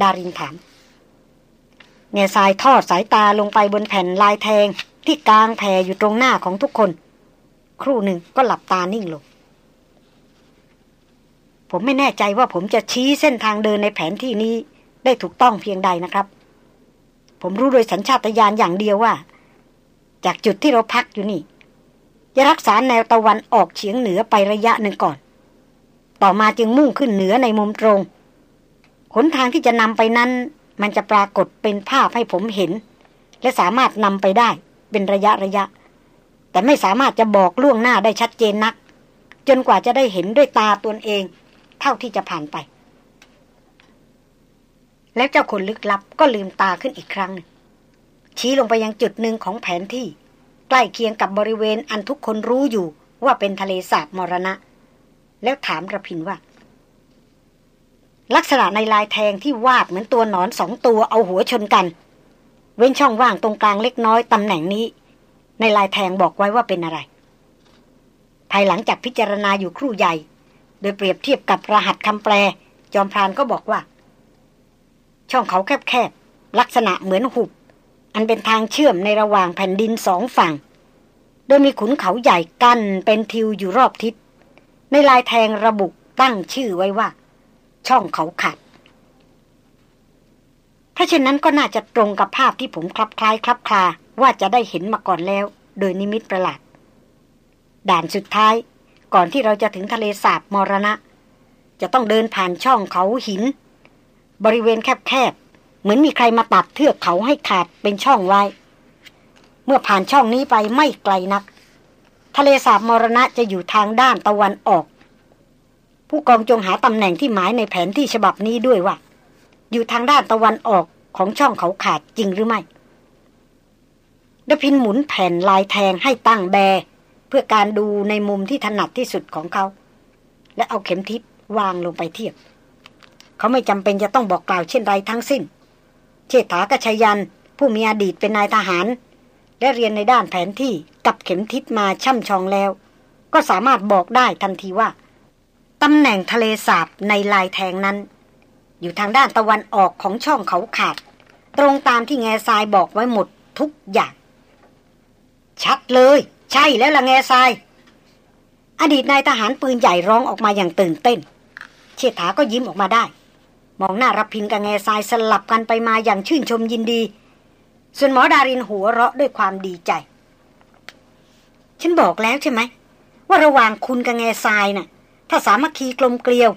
ดารินถาม แง่ทรายทอดสายตาลงไปบนแผ่นลายแทงที่กลางแผ่อยู่ตรงหน้าของทุกคน ครู่หนึ่งก็หลับตานิ่งลงผมไม่แน่ใจว่าผมจะชี้เส้นทางเดินในแผนที่นี้ได้ถูกต้องเพียงใดนะครับ ผมรู้โดยสัญชาตญาณอย่างเดียวว่า จากจุดที่เราพักอยู่นี่จะรักษาแนวตะวันออกเฉียงเหนือไประยะหนึ่งก่อน ต่อมาจึงมุ่งขึ้นเหนือในมุมตรงขนทางที่จะนำไปนั้น มันจะปรากฏเป็นภาพให้ผมเห็น และสามารถนำไปได้เป็นระยะระยะ แต่ไม่สามารถจะบอกล่วงหน้าได้ชัดเจนนัก จนกว่าจะได้เห็นด้วยตาตนเอง เท่าที่จะผ่านไป แล้วเจ้าคนลึกลับก็ลืมตาขึ้นอีกครั้ง ชี้ลงไปยังจุดหนึ่งของแผนที่ ใกล้เคียงกับบริเวณอันทุกคนรู้อยู่ว่าเป็นทะเลสาบมรณะ แล้วถามระพินว่า ลักษณะในลายแทงที่วาดเหมือนตัวหนอนสองตัวเอาหัวชนกัน เว้นช่องว่างตรงกลางเล็กน้อยตำแหน่งนี้ ในลายแทงบอกไว้ว่าเป็นอะไร ภายหลังจากพิจารณาอยู่ครู่ใหญ่ โดยเปรียบเทียบกับรหัสคำแปล จอมพรานก็บอกว่า ช่องเขาแคบๆ ลักษณะเหมือนหุบ อันเป็นทางเชื่อมในระหว่างแผ่นดินสองฝั่ง โดยมีขุนเขาใหญ่กั้นเป็นทิวอยู่รอบทิศ ในลายแทงระบุตั้งชื่อไว้ว่า ช่องเขาขาดถ้าเช่นนั้นก็น่าจะตรงกับภาพที่ผมคลับคล้ายคลับคลาว่าจะได้เห็นมาก่อนแล้ว โดยนิมิตประหลาด ด่านสุดท้าย ก่อนที่เราจะถึงทะเลสาบมรณะ จะต้องเดินผ่านช่องเขาหิน บริเวณแคบๆ เหมือนมีใครมาตัดเทือกเขาให้ขาดเป็นช่องไว้ เมื่อผ่านช่องนี้ไปไม่ไกลนัก ทะเลสาบมรณะจะอยู่ทางด้านตะวันออก ผู้กองจงหาตำแหน่งที่หมายในแผนที่ฉบับนี้ด้วยว่า อยู่ทางด้านตะวันออกของช่องเขาขาดจริงหรือไม่ดพินหมุนแผ่นลายแทงให้ตั้งแบ เพื่อการดูในมุมที่ถนัดที่สุดของเขา และเอาเข็มทิศวางลงไปเทียบ เขาไม่จำเป็นจะต้องบอกกล่าวเช่นไรทั้งสิ้น เชษฐากชยัน ผู้มีอดีตเป็นนายทหาร และเรียนในด้านแผนที่กับเข็มทิศมาช่ำชองแล้ว ก็สามารถบอกได้ทันทีว่าตำแหน่งทะเลสาบในลายแทงนั้น อยู่ทางด้านตะวันออกของช่องเขาขาด ตรงตามที่แง่ทรายบอกไว้หมดทุกอย่าง ชัดเลย ใช่แล้วล่ะแง่ทรายอดีตนายทหารปืนใหญ่ร้องออกมาอย่างตื่นเต้น เชษฐาก็ยิ้มออกมาได้ มองหน้ารับพินกับแง่ทรายสลับกันไปมาอย่างชื่นชมยินดี ส่วนหมอดารินหัวเราะด้วยความดีใจ ฉันบอกแล้วใช่ไหม ว่าระหว่างคุณกับแง่ทรายนะ่ะ ถ้าสามัคคีกลมเกลียว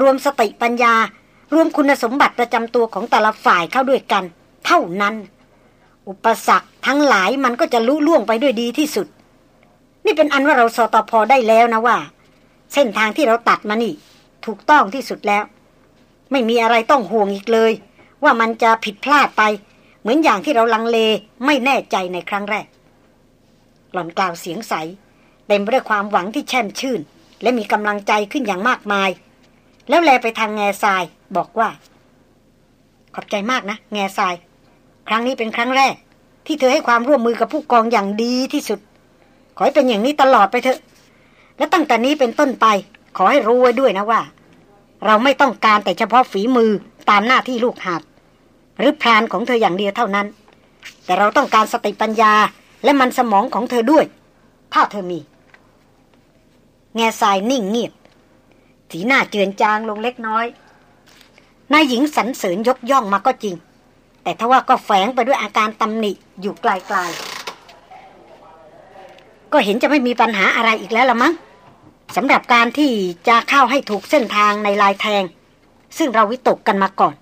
รวมสติปัญญา รวมคุณสมบัติประจำตัวของแต่ละฝ่ายเข้าด้วยกัน เท่านั้น อุปสรรคทั้งหลายมันก็จะลุล่วงไปด้วยดีที่สุด นี่เป็นอันว่าเราสตอพอได้แล้วนะว่า เส้นทางที่เราตัดมานี่ ถูกต้องที่สุดแล้ว ไม่มีอะไรต้องห่วงอีกเลย ว่ามันจะผิดพลาดไป เหมือนอย่างที่เราลังเลไม่แน่ใจในครั้งแรก หล่อนกล่าวเสียงใสเต็มไปด้วยความหวังที่แช่มชื่น และมีกำลังใจขึ้นอย่างมากมาย แล้วแลไปทางแง่ทรายบอกว่า ขอบใจมากนะ แง่ทราย ครั้งนี้เป็นครั้งแรก ที่เธอให้ความร่วมมือกับผู้กองอย่างดีที่สุด ขอให้เป็นอย่างนี้ตลอดไปเถอะ และตั้งแต่นี้เป็นต้นไป ขอให้รู้ไว้ด้วยนะว่า เราไม่ต้องการแต่เฉพาะฝีมือตามหน้าที่ลูกหาบหรือพรานของเธออย่างเดียวเท่านั้น แต่เราต้องการสติปัญญาและมันสมองของเธอด้วย ถ้าเธอมี แง่ทรายนิ่งเงียบสีหน้าเจือนจางลงเล็กน้อยนายหญิงสรรเสริญยกย่องมาก็จริง แต่ทว่าก็แฝงไปด้วยอาการตำหนิอยู่ไกลๆก็เห็นจะไม่มีปัญหาอะไรอีกแล้วละมั้ง สำหรับการที่จะเข้าให้ถูกเส้นทางในลายแทง ซึ่งเราวิตกกันมาก่อน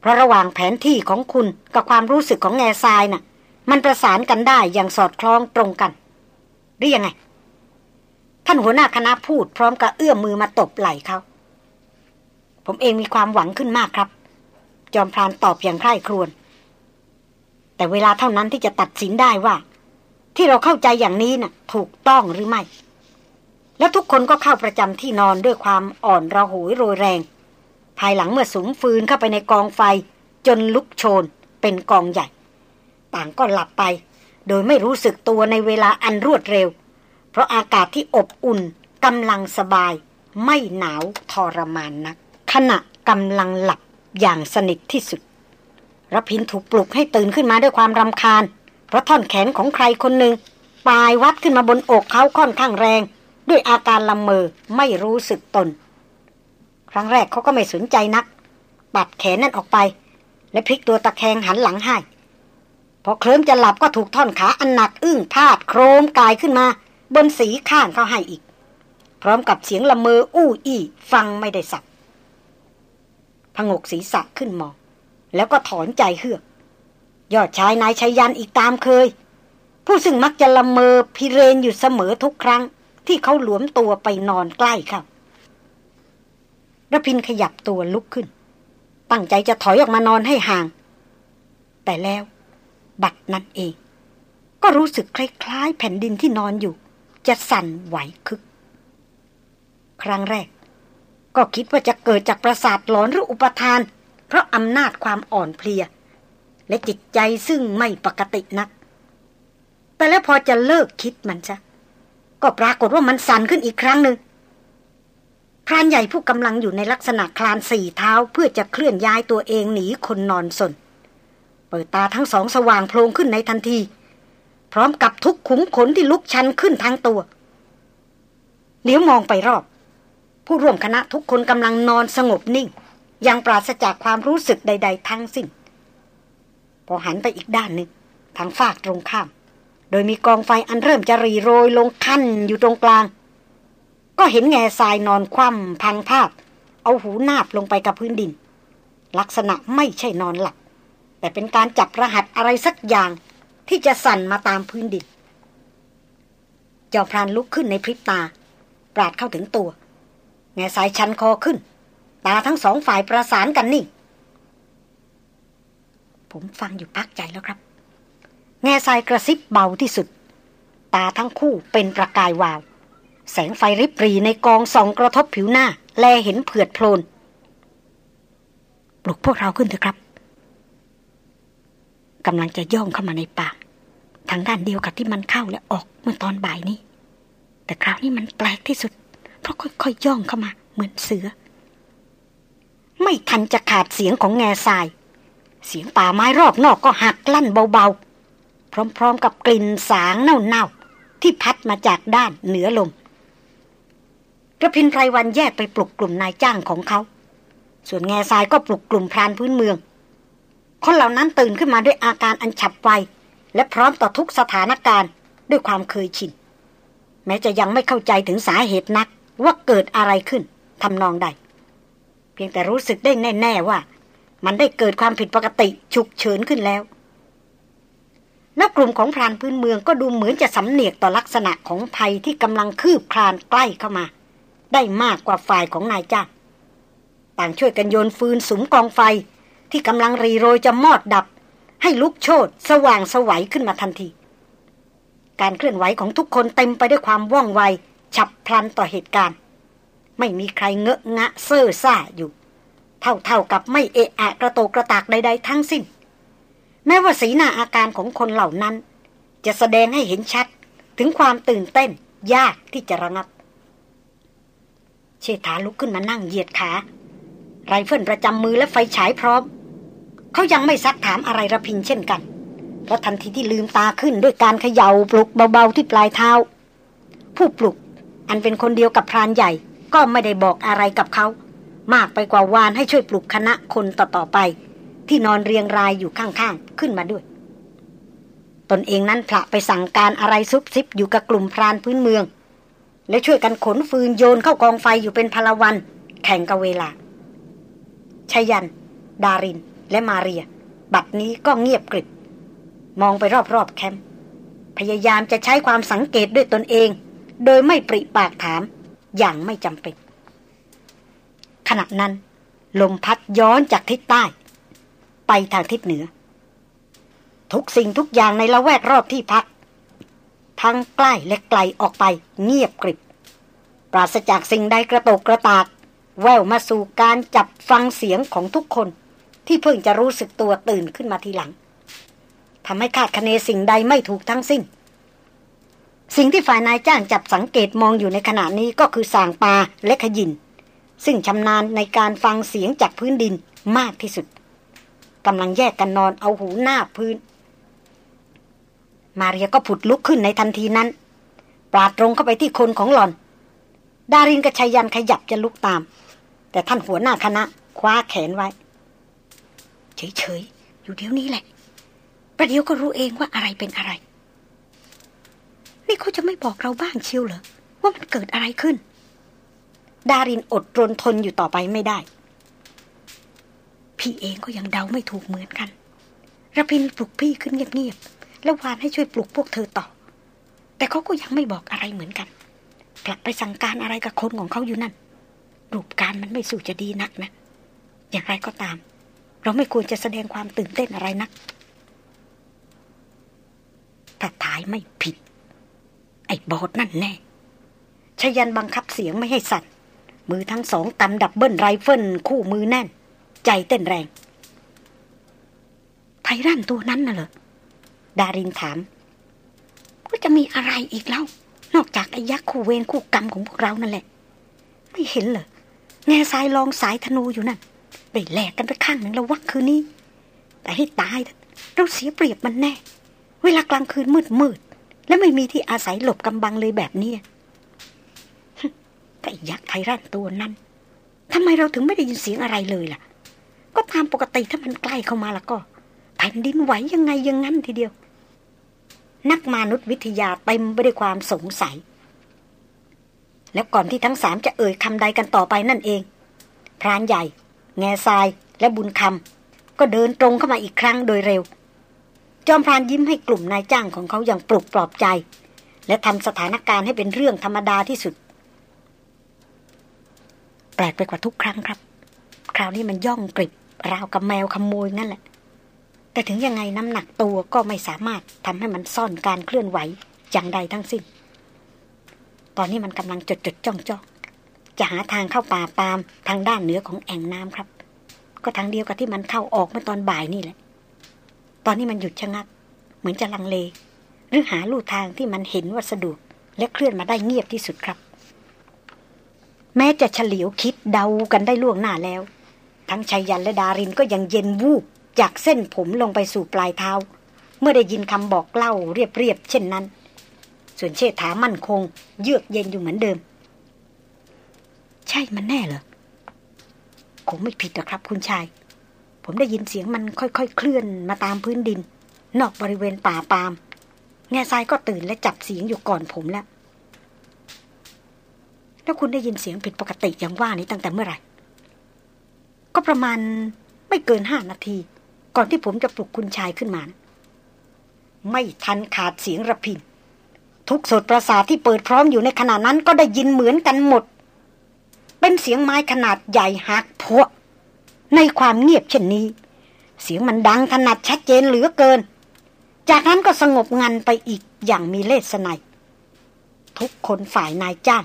เพราะระหว่างแผนที่ของคุณกับความรู้สึกของแง่ทรายนะ่ะ มันประสานกันได้อย่างสอดคล้องตรงกัน หรือยังไง ท่านหัวหน้าคณะพูดพร้อมกับเอื้อมมือมาตบไหล่เขา ผมเองมีความหวังขึ้นมากครับ จอมพรานตอบอย่างใคร่ครวญแต่เวลาเท่านั้นที่จะตัดสินได้ว่า ที่เราเข้าใจอย่างนี้นะ่ะ ถูกต้องหรือไม่ แล้วทุกคนก็เข้าประจำที่นอนด้วยความอ่อนระหยโรยแรง ภายหลังเมื่อสุมฟืนเข้าไปในกองไฟ จนลุกโชนเป็นกองใหญ่ ต่างก็หลับไป โดยไม่รู้สึกตัวในเวลาอันรวดเร็ว เพราะอากาศที่อบอุ่นกำลังสบาย ไม่หนาวทรมานนัก ขณะกำลังหลับอย่างสนิทที่สุดรพินถูกปลุกให้ตื่นขึ้นมาด้วยความรำคาญ เพราะท่อนแขนของใครคนหนึ่งปลายวัดขึ้นมาบนอกเขาค่อนข้างแรง ด้วยอาการลำเมอไม่รู้สึกตน ครั้งแรกเขาก็ไม่สนใจนัก ปัดแขนนั่นออกไป และพลิกตัวตะแคงหันหลังให้ พอเคลิ้มจะหลับก็ถูกท่อนขาอันหนักอึ้งพาดโครมกายขึ้นมา บนสีข้างเขาให้อีก พร้อมกับเสียงละเมออู้อี้ฟังไม่ได้สับพงกศีรษะขึ้นมอง แล้วก็ถอนใจเฮือก ยอดชายนายชัยยันอีกตามเคย ผู้ซึ่งมักจะละเมอพิเรนอยู่เสมอทุกครั้ง ที่เขาหลวมตัวไปนอนใกล้ครับระพินขยับตัวลุกขึ้น ตั้งใจจะถอยออกมานอนให้ห่าง แต่แล้ว บัดนั้นเอง ก็รู้สึกคล้ายๆ แผ่นดินที่นอนอยู่ จะสั่นไหวคึก ครั้งแรก ก็คิดว่าจะเกิดจากประสาทหลอนหรืออุปทาน เพราะอำนาจความอ่อนเพลีย และจิตใจซึ่งไม่ปกตินัก แต่แล้วพอจะเลิกคิดมันซะ ก็ปรากฏว่ามันสั่นขึ้นอีกครั้งหนึ่งพรานใหญ่ผู้กำลังอยู่ในลักษณะคลานสี่เท้าเพื่อจะเคลื่อนย้ายตัวเองหนีคนนอนสน เปิดตาทั้งสองสว่างโพลงขึ้นในทันที พร้อมกับทุกขุมขนที่ลุกชันขึ้นทั้งตัวเหลียวมองไปรอบ ผู้ร่วมคณะทุกคนกำลังนอนสงบนิ่ง ยังปราศจากความรู้สึกใด ๆ ทั้งสิ้น พอหันไปอีกด้านหนึ่งทางฝากตรงข้าม ดยมีกองไฟอันเริ่มจะรีโรยลงคั้นอยู่ตรงกลาง ก็เห็นแง่ทรายนอนคว่ำพังภาพ เอาหูนาบลงไปกับพื้นดิน ลักษณะไม่ใช่นอนหลับ แต่เป็นการจับรหัสอะไรสักอย่างที่จะสั่นมาตามพื้นดินเจ้าพรานลุกขึ้นในพริบตา ปราดเข้าถึงตัว แง่สายชันคอขึ้น ตาทั้งสองฝ่ายประสานกันนี่ ผมฟังอยู่พักใจแล้วครับ แง่ทรายกระซิบเบาที่สุด ตาทั้งคู่เป็นประกายวาว แสงไฟริบรีในกองส่องกระทบผิวหน้า แลเห็นเผือดโพลนปลุกพวกเราขึ้นเถอะครับกำลังจะย่องเข้ามาในป่าทางด้านเดียวกับที่มันเข้าและออกเมื่อตอนบ่ายนี้ แต่คราวนี้มันแปลกที่สุด เพราะค่อยๆย่องเข้ามาเหมือนเสือ ไม่ทันจะขาดเสียงของแง่ทราย เสียงป่าไม้รอบนอกก็หักลั่นเบาๆ พร้อมๆกับกลิ่นสางเน่าๆ ที่พัดมาจากด้านเหนือลมกระพินไพรวันแยกไปปลุกกลุ่มนายจ้างของเขา ส่วนแง่ทรายก็ปลุกกลุ่มพรานพื้นเมือง คนเหล่านั้นตื่นขึ้นมาด้วยอาการอันฉับไว และพร้อมต่อทุกสถานการณ์ด้วยความเคยชิน แม้จะยังไม่เข้าใจถึงสาเหตุนักว่าเกิดอะไรขึ้นทำนองใด เพียงแต่รู้สึกได้แน่ ๆว่า มันได้เกิดความผิดปกติฉุกเฉินขึ้นแล้ว แล้วกลุ่มของพรานพื้นเมืองก็ดูเหมือนจะสำเนียกต่อลักษณะของภัยที่กำลังคืบคลานใกล้เข้ามา ได้มากกว่าฝ่ายของนายจ้างต่างช่วยกันโยนฟืนสุมกองไฟ ที่กำลังรีโรยจะมอดดับ ให้ลุกโชนสว่างสวัยขึ้นมาทันที การเคลื่อนไหวของทุกคนเต็มไปด้วยความว่องไว ฉับพลันต่อเหตุการณ์ ไม่มีใครเงอะงะเซ่อซ่าอยู่ เท่าๆกับไม่เอะอะกระโตกกระตากใดๆทั้งสิ้น แม้ว่าสีหน้าอาการของคนเหล่านั้น จะแสดงให้เห็นชัดถึงความตื่นเต้นยากที่จะระงับ เชษฐาลุกขึ้นมานั่งเหยียดขา ไรเฟิลประจำมือและไฟฉายพร้อม เขายังไม่ซักถามอะไรระพินเช่นกัน เพราะทันทีที่ลืมตาขึ้นด้วยการเขย่าปลุกเบาๆที่ปลายเท้า ผู้ปลุกอันเป็นคนเดียวกับพรานใหญ่ ก็ไม่ได้บอกอะไรกับเขา มากไปกว่าวานให้ช่วยปลุกคณะคนต่อๆไป ที่นอนเรียงรายอยู่ข้างๆ ขึ้นมาด้วย ตนเองนั้นพละไปสั่งการอะไรซุบซิบอยู่กับกลุ่มพรานพื้นเมือง และช่วยกันขนฟืนโยนเข้ากองไฟอยู่เป็นพลวัน แข่งกับเวลาชยัน ดาริน และมาเรีย บัดนี้ก็เงียบกริบ มองไปรอบๆแคมป์พยายามจะใช้ความสังเกตด้วยตนเอง โดยไม่ปริปากถามอย่างไม่จำเป็น ขณะนั้น ลมพัดย้อนจากทิศใต้ ไปทางทิศเหนือ ทุกสิ่งทุกอย่างในละแวกรอบที่พัก ทั้งใกล้และไกลออกไปเงียบกริบ ปราศจากสิ่งใดกระโตกกระตาก แววมาสู่การจับฟังเสียงของทุกคน ที่เพิ่งจะรู้สึกตัวตื่นขึ้นมาทีหลังทำให้คาดคะเนสิ่งใดไม่ถูกทั้งสิ้น สิ่งที่ฝ่ายนายจ้างจับสังเกตมองอยู่ในขณะนี้ก็คือสางปลาและขยิน ซึ่งชำนาญในการฟังเสียงจากพื้นดินมากที่สุด กำลังแยกกันนอนเอาหูหน้าพื้น มาเรียก็ผุดลุกขึ้นในทันทีนั้น ปาดตรงเข้าไปที่คนของหลอน ดารินกับชายันขยับจะลุกตาม แต่ท่านหัวหน้าคณะ คว้าแขนไว้ เฉยๆ อยู่เดี๋ยวนี้แหละ ประเดี๋ยวก็รู้เองว่าอะไรเป็นอะไร นี่เขาจะไม่บอกเราบ้างเชียวเหรอว่ามันเกิดอะไรขึ้น ดารินอดรนทนอยู่ต่อไปไม่ได้ พี่เองก็ยังเดาไม่ถูกเหมือนกันระพินปลุกพี่ขึ้นเงียบๆแล้ววานให้ช่วยปลุกพวกเธอต่อ แต่เขาก็ยังไม่บอกอะไรเหมือนกันกลับไปสั่งการอะไรกับคนของเขาอยู่นั่น รูปการมันไม่สู้จะดีนักนะ อย่างไรก็ตาม เราไม่ควรจะแสดงความตื่นเต้นอะไรนักถ้าทายไม่ผิด ไอ้บอดนั่นแน่ไชยันต์บังคับเสียงไม่ให้สั่นมือทั้งสองกำ double rifle คู่มือแน่น ใจเต้นแรงไทรันตัวนั้นน่ะเหรอ ดารินถาม ก็จะมีอะไรอีกเล่านอกจากไอ้ยักษ์คู่เวรคู่กรรมของพวกเรานั่นแหละ ไม่เห็นเหรอแงซายลองสายธนูอยู่นั่นไปแหลกกันไปข้างหนึ่งแล้ววะคืนนี้ แต่ให้ตายเราเสียเปรียบมันแน่ เวลากลางคืนมืดมืด และไม่มีที่อาศัยหลบกำบังเลยแบบนี้แต่ยักษ์ไทรันตัวนั้นทำไมเราถึงไม่ได้ยินเสียงอะไรเลยล่ะ ก็ตามปกติถ้ามันใกล้เข้ามาแล้วก็แผ่นดินไหวยังไงยังงั้นทีเดียว นักมนุษยวิทยาเต็มไปด้วยความสงสัย แล้วก่อนที่ทั้งสามจะเอ่ยคำใดกันต่อไปนั่นเอง พรานใหญ่ แง่ทรายและบุญคำก็เดินตรงเข้ามาอีกครั้งโดยเร็ว จอมพรานยิ้มให้กลุ่มนายจ้างของเขาอย่างปลุกปลอบใจ และทำสถานการณ์ให้เป็นเรื่องธรรมดาที่สุด แปลกไปกว่าทุกครั้งครับ คราวนี้มันย่องกริบ ราวกับแมวขโมยงั้นแหละ แต่ถึงยังไงน้ำหนักตัวก็ไม่สามารถทำให้มันซ่อนการเคลื่อนไหวอย่างใดทั้งสิ้น ตอนนี้มันกำลังจดจดจ้องจ้องจะหาทางเข้าป่าปามทางด้านเหนือของแอ่งน้ำครับ ก็ทางเดียวกับที่มันเข้าออกเมื่อตอนบ่ายนี่แหละ ตอนนี้มันหยุดชะงัก เหมือนจะลังเล หรือหาลู่ทางที่มันเห็นวัสดุและเคลื่อนมาได้เงียบที่สุดครับ แม้จะเฉลียวคิดเดากันได้ล่วงหน้าแล้ว ทั้งชัยยันและดารินก็ยังเย็นวูบจากเส้นผมลงไปสู่ปลายเท้า เมื่อได้ยินคำบอกเล่าเรียบๆเช่นนั้น ส่วนเชษฐามั่นคง เยือกเย็นอยู่เหมือนเดิม ใช่มันแน่เหรอคงไม่ผิดหรอกครับคุณชาย ผมได้ยินเสียงมันค่อยๆเคลื่อนมาตามพื้นดิน นอกบริเวณป่าปามแง่ทรายก็ตื่นและจับเสียงอยู่ก่อนผมแล้วแล้วคุณได้ยินเสียงผิดปกติอย่างว่านี้ตั้งแต่เมื่อไหร่ ก็ประมาณไม่เกินห้านาที ก่อนที่ผมจะปลุกคุณชายขึ้นมานะไม่ทันขาดเสียงระพิน ทุกสดประสาทที่เปิดพร้อมอยู่ในขณะนั้นก็ได้ยินเหมือนกันหมด เป็นเสียงไม้ขนาดใหญ่หักพวในความเงียบเช่นนี้ เสียงมันดังขนาดชัดเจนเหลือเกิน จากนั้นก็สงบงันไปอีกอย่างมีเลสไนทุกคนฝ่ายนายจ้าง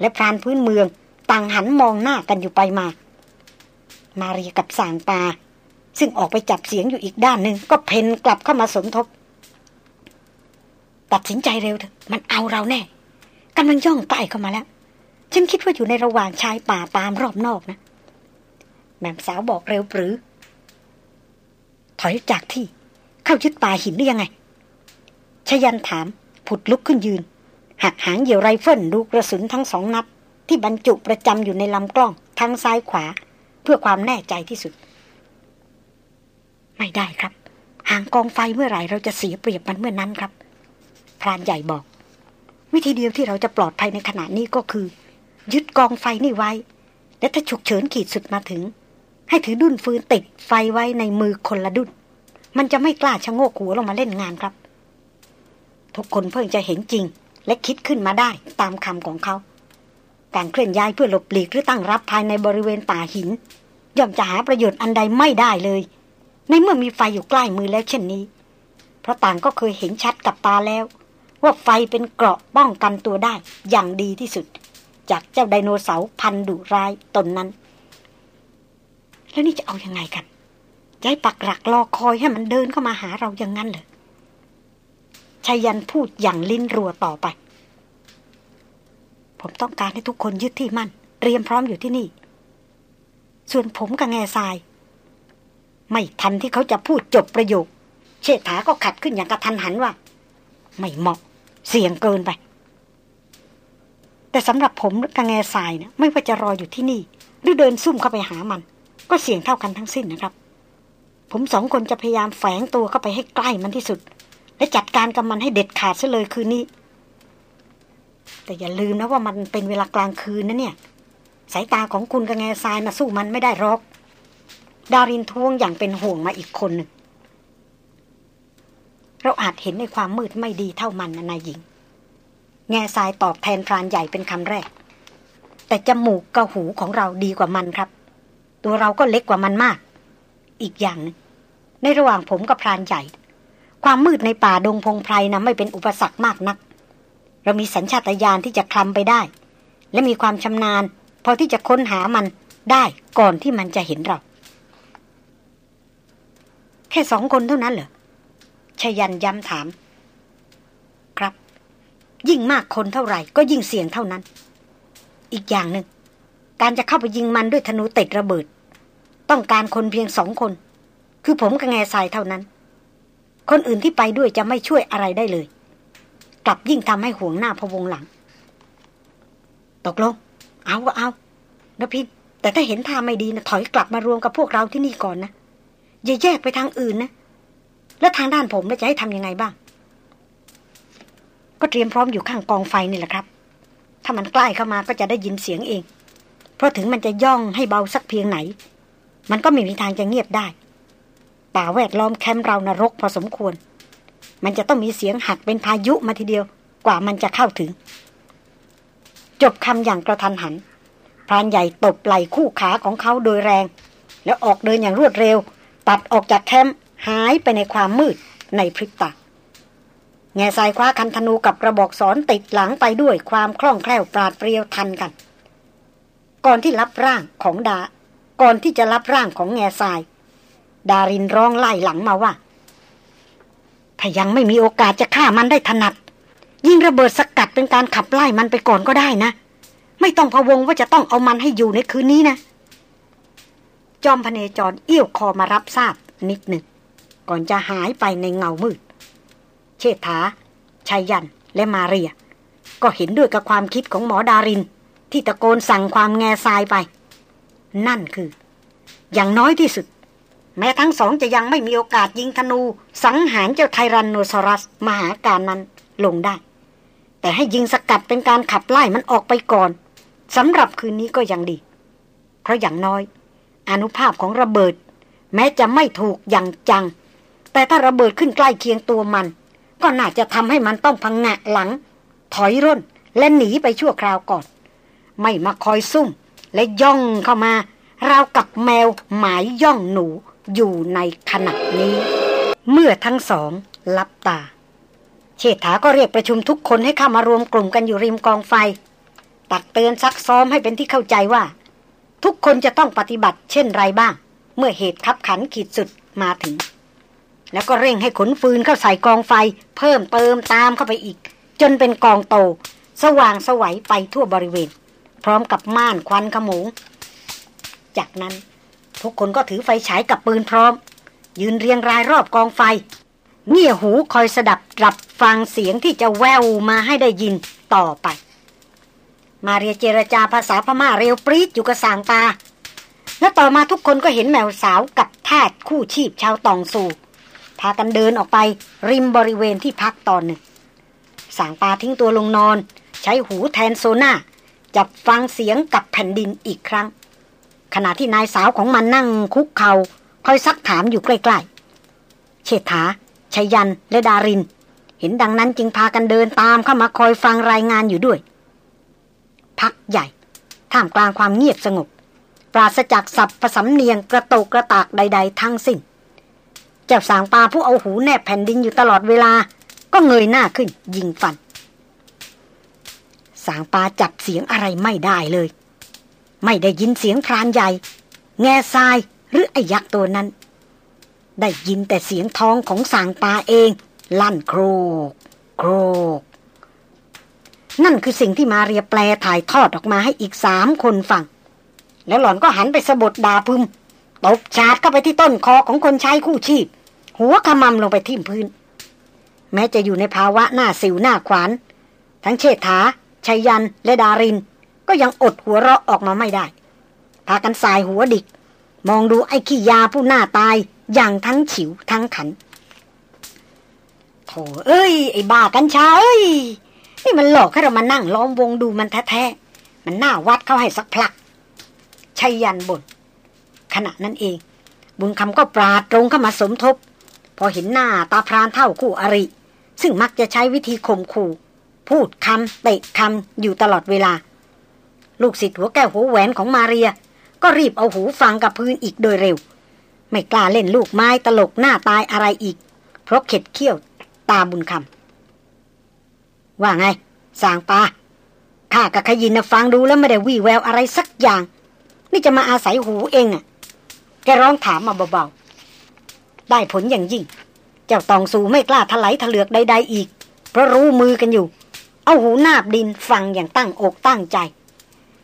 และพรานพื้นเมือง ต่างหันมองหน้ากันอยู่ไปมา มาเรียกับสางปา ซึ่งออกไปจับเสียงอยู่อีกด้านหนึ่งก็เพนกลับเข้ามาสมทบ ตัดสินใจเร็วเถอะมันเอาเราแน่กำลังย่องใกล้เข้ามาแล้ว ฉันคิดว่าอยู่ในระหว่างชายป่าปามรอบนอกนะ แม่สาวบอกเร็วปรือ ถอยจากที่ เข้ายึดป่าหินหรือยังไงชยันถาม ผุดลุกขึ้นยืน หักหางเหยี่ยวไรเฟิลดูกระสุนทั้งสองนัด ที่บรรจุประจำอยู่ในลำกล้องทั้งซ้ายขวา เพื่อความแน่ใจที่สุด ไม่ได้ครับ ห่างกองไฟเมื่อไหร่เราจะเสียเปรียบมันเมื่อนั้นครับ พรานใหญ่บอก วิธีเดียวที่เราจะปลอดภัยในขณะนี้ก็คือ ยึดกองไฟนี่ไว้ และถ้าฉุกเฉินขีดสุดมาถึง ให้ถือดุนฟืนติดไฟไว้ในมือคนละดุนมันจะไม่กล้าชะโงกหัวลงมาเล่นงานครับ ทุกคนเพิ่งจะเห็นจริง และคิดขึ้นมาได้ตามคำของเขา การเคลื่อนย้ายเพื่อหลบหลีกหรือตั้งรับภายในบริเวณป่าหิน ย่อมจะหาประโยชน์อันใดไม่ได้เลย ในเมื่อมีไฟอยู่ใกล้มือแล้วเช่นนี้ เพราะต่างก็เคยเห็นชัดกับตาแล้ว ว่าไฟเป็นเกราะป้องกันตัวได้อย่างดีที่สุด จากเจ้าไดโนเสาร์พันดุร้ายตนนั้น แล้วนี่จะเอาอยัางไงกันจะให้ปักหลักรอคอยให้มันเดินเข้ามาหาเราอย่างนั้นเหรอชายันพูดอย่างลิ้นรัวต่อไป ผมต้องการให้ทุกคนยึดที่มั่น เตรียมพร้อมอยู่ที่นี่ ส่วนผมกับแง่ทราย ไม่ทันที่เขาจะพูดจบประโยค เชษฐาก็ขัดขึ้นอย่างกระทันหันว่า ไม่เหมาะ เสี่ยงเกินไป แต่สำหรับผมกับแง่ทรายเนะี่ยไม่ว่าจะรออยู่ที่นี่ หรือเดินซุ่มเข้าไปหามัน ก็เสี่ยงเท่ากันทั้งสิ้นนะครับ ผมสองคนจะพยายามแฝงตัวเข้าไปให้ใกล้มันที่สุด และจัดการกับมันให้เด็ดขาดซะเลยคืนนี้ แต่อย่าลืมนะว่ามันเป็นเวลากลางคืนนะเนี่ย สายตาของคุณกับแง่ทรายนะสู้มันไม่ได้หรอก ดารินทวงอย่างเป็นห่วงมาอีกคนหนึ่งเราอาจเห็นในความมืดไม่ดีเท่ามันนะนายหญิง แง่ทรายตอบแทนพรานใหญ่เป็นคำแรก แต่จมูกกับหูของเราดีกว่ามันครับ ตัวเราก็เล็กกว่ามันมาก อีกอย่างนึงในระหว่างผมกับพรานใหญ่ ความมืดในป่าดงพงไพรนะไม่เป็นอุปสรรคมากนัก เรามีสัญชาตญาณที่จะคลำไปได้ และมีความชำนาญ พอที่จะค้นหามันได้ก่อนที่มันจะเห็นเรา แค่สองคนเท่านั้นเหรอชยันย้ำถาม ครับ ยิ่งมากคนเท่าไหร่ ก็ยิ่งเสี่ยงเท่านั้น อีกอย่างหนึ่งการจะเข้าไปยิงมันด้วยธนูติดระเบิด ต้องการคนเพียงสองคน คือผมกับแง่ทรายเท่านั้น คนอื่นที่ไปด้วยจะไม่ช่วยอะไรได้เลย กลับยิ่งทำให้ห่วงหน้าพวงหลัง ตกลง เอาก็เอานะพี่แต่ถ้าเห็นท่าไม่ดีนะถอยกลับมารวมกับพวกเราที่นี่ก่อนนะอย่าแยกไปทางอื่นนะ แล้วทางด้านผมจะให้ทำยังไงบ้าง ก็เตรียมพร้อมอยู่ข้างกองไฟนี่แหละครับ ถ้ามันใกล้เข้ามาก็จะได้ยินเสียงเอง เพราะถึงมันจะย่องให้เบาสักเพียงไหน มันก็ไม่มีทางจะเงียบได้ ป่าแวดล้อมแคมป์เรานรกพอสมควร มันจะต้องมีเสียงหักเป็นพายุมาทีเดียว กว่ามันจะเข้าถึง จบคำอย่างกระทันหันพรานใหญ่ตบไหล่คู่ขาของเขาโดยแรง แล้วออกเดินอย่างรวดเร็ว ตัดออกจากแคมป์หายไปในความมืดในพริบตาแง่สายคว้าคันธนูกับกระบอกสอนติดหลังไปด้วยความคล่องแคล่วปราดเปรียวทันกัน ก่อนที่รับร่างของดา ก่อนที่จะรับร่างของแง่ทราย ดารินร้องไล่หลังมาว่า ถ้ายังไม่มีโอกาสจะฆ่ามันได้ถนัด ยิ่งระเบิดสกัดเป็นการขับไล่มันไปก่อนก็ได้นะ ไม่ต้องพะวงว่าจะต้องเอามันให้อยู่ในคืนนี้นะ จอมพเนจรเอี้ยวคอมารับทราบนิดหนึ่ง ก่อนจะหายไปในเงามืด เชษฐาชายยันและมาเรีย ก็เห็นด้วยกับความคิดของหมอดาริน ที่ตะโกนสั่งความแง่ทรายไป นั่นคือ อย่างน้อยที่สุด แม้ทั้งสองจะยังไม่มีโอกาสยิงธนู สังหารเจ้าไทรันโนซอรัส มหาการนั้นลงได้ แต่ให้ยิงสกัดเป็นการขับไล่มันออกไปก่อนสำหรับคืนนี้ก็ยังดี เพราะอย่างน้อย อนุภาพของระเบิด แม้จะไม่ถูกอย่างจัง แต่ถ้าระเบิดขึ้นใกล้เคียงตัวมัน ก็น่าจะทำให้มันต้องพังงะหลัง ถอยร่นและหนีไปชั่วคราวก่อน ไม่มาคอยซุ่มและย่องเข้ามาราวกับแมวหมายย่องหนู อยู่ในขณะนี้ เมื่อทั้งสองลับตา เชษฐาก็เรียกประชุมทุกคนให้เข้ามารวมกลุ่มกันอยู่ริมกองไฟ ตักเตือนซักซ้อมให้เป็นที่เข้าใจว่า ทุกคนจะต้องปฏิบัติเช่นไรบ้าง เมื่อเหตุขับขันขีดสุดมาถึง แล้วก็เร่งให้ขนฟืนเข้าใส่กองไฟ เพิ่มเติมตามเข้าไปอีก จนเป็นกองโต สว่างสวัยไปทั่วบริเวณ พร้อมกับม่านควันขโมงจากนั้น ทุกคนก็ถือไฟฉายกับปืนพร้อม ยืนเรียงรายรอบกองไฟเงี่ยหูคอยสดับรับฟังเสียงที่จะแววมาให้ได้ยินต่อไป มาเรียเจรจาภาษาพม่าเร็วปรีดอยู่กับสางตา แล้วต่อมาทุกคนก็เห็นแมวสาวกับแพทย์คู่ชีพชาวตองสูพากันเดินออกไปริมบริเวณที่พักตอนหนึ่งสางปาทิ้งตัวลงนอน ใช้หูแทนโซน่าจับฟังเสียงกับแผ่นดินอีกครั้ง ขณะที่นายสาวของมันนั่งคุกเขา่าคอยซักถามอยู่ใกล้ๆ เชษฐาชยันและดาริน เห็นดังนั้นจึงพากันเดินตามเข้ามาคอยฟังรายงานอยู่ด้วย พักใหญ่ ท่ามกลางความเงียบสงบ ปราศจากสับผสำเนียงกระโตกกระตากใด ๆ ทั้งสิ้น เจ้าสางปาผู้เอาหูแนบแผ่นดินอยู่ตลอดเวลา ก็เงยหน้าขึ้นยิงฟัน สางปาจับเสียงอะไรไม่ได้เลย ไม่ได้ยินเสียงพรานใหญ่ แง่ทรายหรือไอ้ยักษ์ตัวนั้น ได้ยินแต่เสียงท้องของสางปาเอง ลั่นโครกโครก นั่นคือสิ่งที่มาเรียแปลถ่ายทอดออกมาให้อีกสามคนฟัง แล้วหล่อนก็หันไปสะบดดาพึมตบชาดเข้าไปที่ต้นคอของคนใช้คู่ชีพ หัวขมำลงไปทิ่มพื้น แม้จะอยู่ในภาวะหน้าสิวหน้าขวาน ทั้งเชษฐาชัยยันและดาริน ก็ยังอดหัวเราะออกมาไม่ได้ พากันสายหัวดิก มองดูไอ้ขี้ยาผู้หน้าตายอย่างทั้งฉิวทั้งขันโถเอ้ย ไอ้บ้ากัญชาเอ้ย นี่มันหลอกให้เรามานั่งล้อมวงดูมันแท้ๆ มันหน่าวัดเข้าให้สักพลักชัยยันบนขณะนั้นเอง บุญคำก็ปราดตรงเข้ามาสมทบ พอเห็นหน้าตาพรานเท่าคู่อริ ซึ่งมักจะใช้วิธีข่มขู่ พูดคำเตะคำอยู่ตลอดเวลา ลูกศิษย์หัวแก้วหัวแหวนของมาเรีย ก็รีบเอาหูฟังกับพื้นอีกโดยเร็ว ไม่กล้าเล่นลูกไม้ตลกหน้าตายอะไรอีก เพราะเข็ดเขี้ยวตาบุญคำว่าไงสางปาข้ากับขยินฟังดูแล้วไม่ได้วี่แววอะไรสักอย่าง นี่จะมาอาศัยหูเองอะ แกร้องถามมาเบาๆ ได้ผลอย่างยิ่ง เจ้าตองสูไม่กล้าถลายถเลือกใดๆอีก เพราะรู้มือกันอยู่ เอาหูนาบดินฟังอย่างตั้งอกตั้งใจ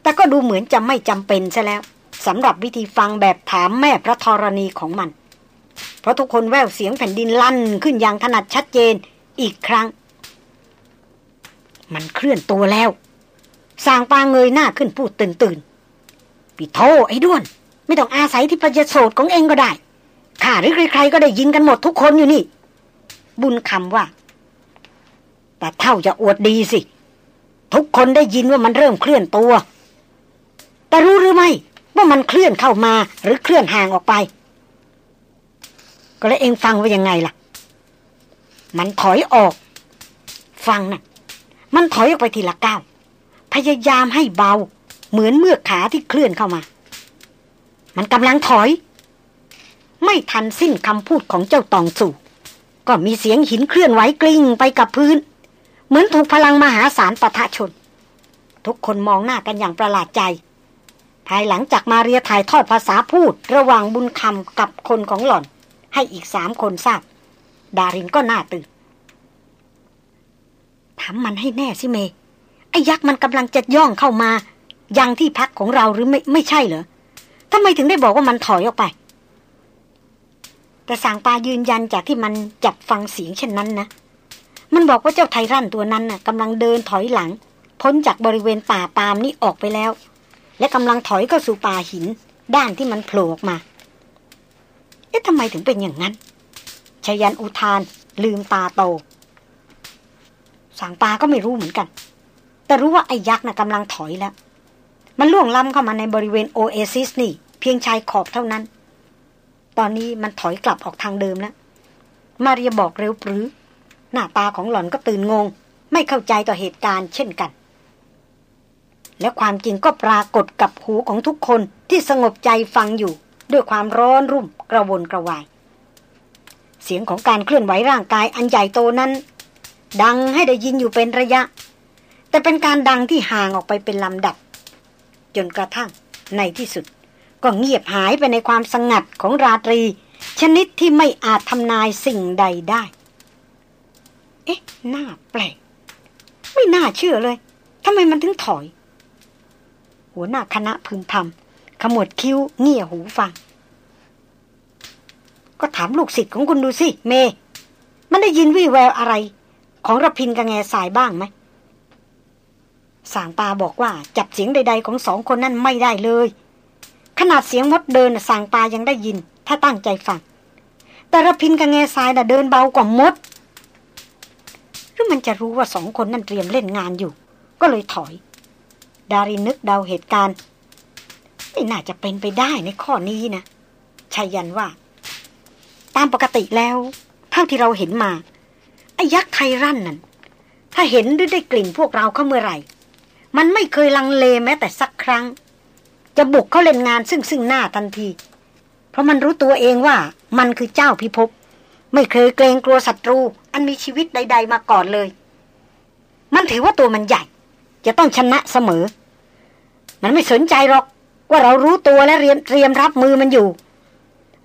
แต่ก็ดูเหมือนจะไม่จำเป็นซะแล้วสำหรับวิธีฟังแบบถามแม่พระธรณีของมัน เพราะทุกคนแววเสียงแผ่นดินลั่นขึ้นอย่างถนัดชัดเจนอีกครั้ง มันเคลื่อนตัวแล้วสางปาเงยหน้าขึ้นพูดตื่นตื่นพี่โทไอ้ด้วน ไม่ต้องอาศัยที่ประยโสดของเองก็ได้ข้าหรือใครๆก็ได้ยินกันหมดทุกคนอยู่นี่ บุญคำว่า แต่เท่าจะอวดดีสิ ทุกคนได้ยินว่ามันเริ่มเคลื่อนตัว แต่รู้หรือไม่ว่ามันเคลื่อนเข้ามาหรือเคลื่อนห่างออกไป ก็แล้วเองฟังว่ายังไงล่ะ มันถอยออก ฟังนะ่ะ มันถอยออกไปทีละก้าวพยายามให้เบา เหมือนเมื่อขาที่เคลื่อนเข้ามา มันกำลังถอย ไม่ทันสิ้นคำพูดของเจ้าตองสู่ ก็มีเสียงหินเคลื่อนไหวกลิ้งไปกับพื้น เหมือนถูกพลังมหาศาลปะทะชน ทุกคนมองหน้ากันอย่างประหลาดใจ ภายหลังจากมาเรียถ่ายทอดภาษาพูด ระหว่างบุญคำกับคนของหล่อน ให้อีกสามคนทราบ ดารินก็น่าตื่นถามมันให้แน่สิเม ไอ้ยักษ์มันกำลังจะย่องเข้ามา ยังที่พักของเราหรือไม่ไม่ใช่เหรอทำไมถึงได้บอกว่ามันถอยออกไป แต่สางปายืนยันจากที่มันจับฟังเสียงเช่นนั้นนะ มันบอกว่าเจ้าไทรันตัวนั้นน่ะกำลังเดินถอยหลัง พ้นจากบริเวณป่าปามนี้ออกไปแล้ว และกำลังถอยเข้าสู่ป่าหิน ด้านที่มันโผล่ออกมา เอ๊ะทำไมถึงเป็นอย่างนั้นชยันอุทานลืมตาโต สางปาก็ไม่รู้เหมือนกัน แต่รู้ว่าไอ้ยักษ์น่ะกำลังถอยแล้ว มันล่วงล้ำเข้ามาในบริเวณโอเอซิสนี่ เพียงชายขอบเท่านั้น ตอนนี้มันถอยกลับออกทางเดิมแล้ว มาเรียบอกเร็วปรือ หน้าตาของหล่อนก็ตื่นงง ไม่เข้าใจต่อเหตุการณ์เช่นกัน และความจริงก็ปรากฏกับหูของทุกคนที่สงบใจฟังอยู่ ด้วยความร้อนรุ่มกระวนกระวาย เสียงของการเคลื่อนไหวร่างกายอันใหญ่โตนั้น ดังให้ได้ยินอยู่เป็นระยะ แต่เป็นการดังที่ห่างออกไปเป็นลำดับ จนกระทั่งในที่สุด ก็เงียบหายไปในความสงัดของราตรี ชนิดที่ไม่อาจทำนายสิ่งใดได้ เอ๊ะ น่าแปลก ไม่น่าเชื่อเลยทำไมมันถึงถอย หัวหน้าคณะพึมพำขมวดคิ้วเงี่ยหูฟัง ก็ถามลูกศิษย์ของคุณดูสิ เม มันได้ยินวี่แววอะไร ของระพินกับแง่สายบ้างไหมสางปาบอกว่าจับเสียงใด ๆ ของสองคนนั้นไม่ได้เลย ขนาดเสียงมดเดินสางปายังได้ยิน ถ้าตั้งใจฟัง แต่ระพินกับแง่สายน่ะเดินเบากว่ามดหรือมันจะรู้ว่าสองคนนั้นเตรียมเล่นงานอยู่ ก็เลยถอย ดารินนึกเดาเหตุการณ์ ไม่น่าจะเป็นไปได้ในข้อนี้นะชายันว่า ตามปกติแล้ว เท่าที่เราเห็นมาไอ้ยักษ์ไทรั่นนั่นถ้าเห็นหรือได้กลิ่นพวกเราเข้าเมื่อไหร่ มันไม่เคยลังเลแม้แต่สักครั้ง จะบุกเข้าเล่นงานซึ่งซึ่งหน้าทันที เพราะมันรู้ตัวเองว่ามันคือเจ้าพิภพไม่เคยเกรงกลัวศัตรู อันมีชีวิตใด ๆ มาก่อนเลย มันถือว่าตัวมันใหญ่ จะต้องชนะเสมอ มันไม่สนใจหรอกว่าเรารู้ตัวและเรียนเตรียมรับมือมันอยู่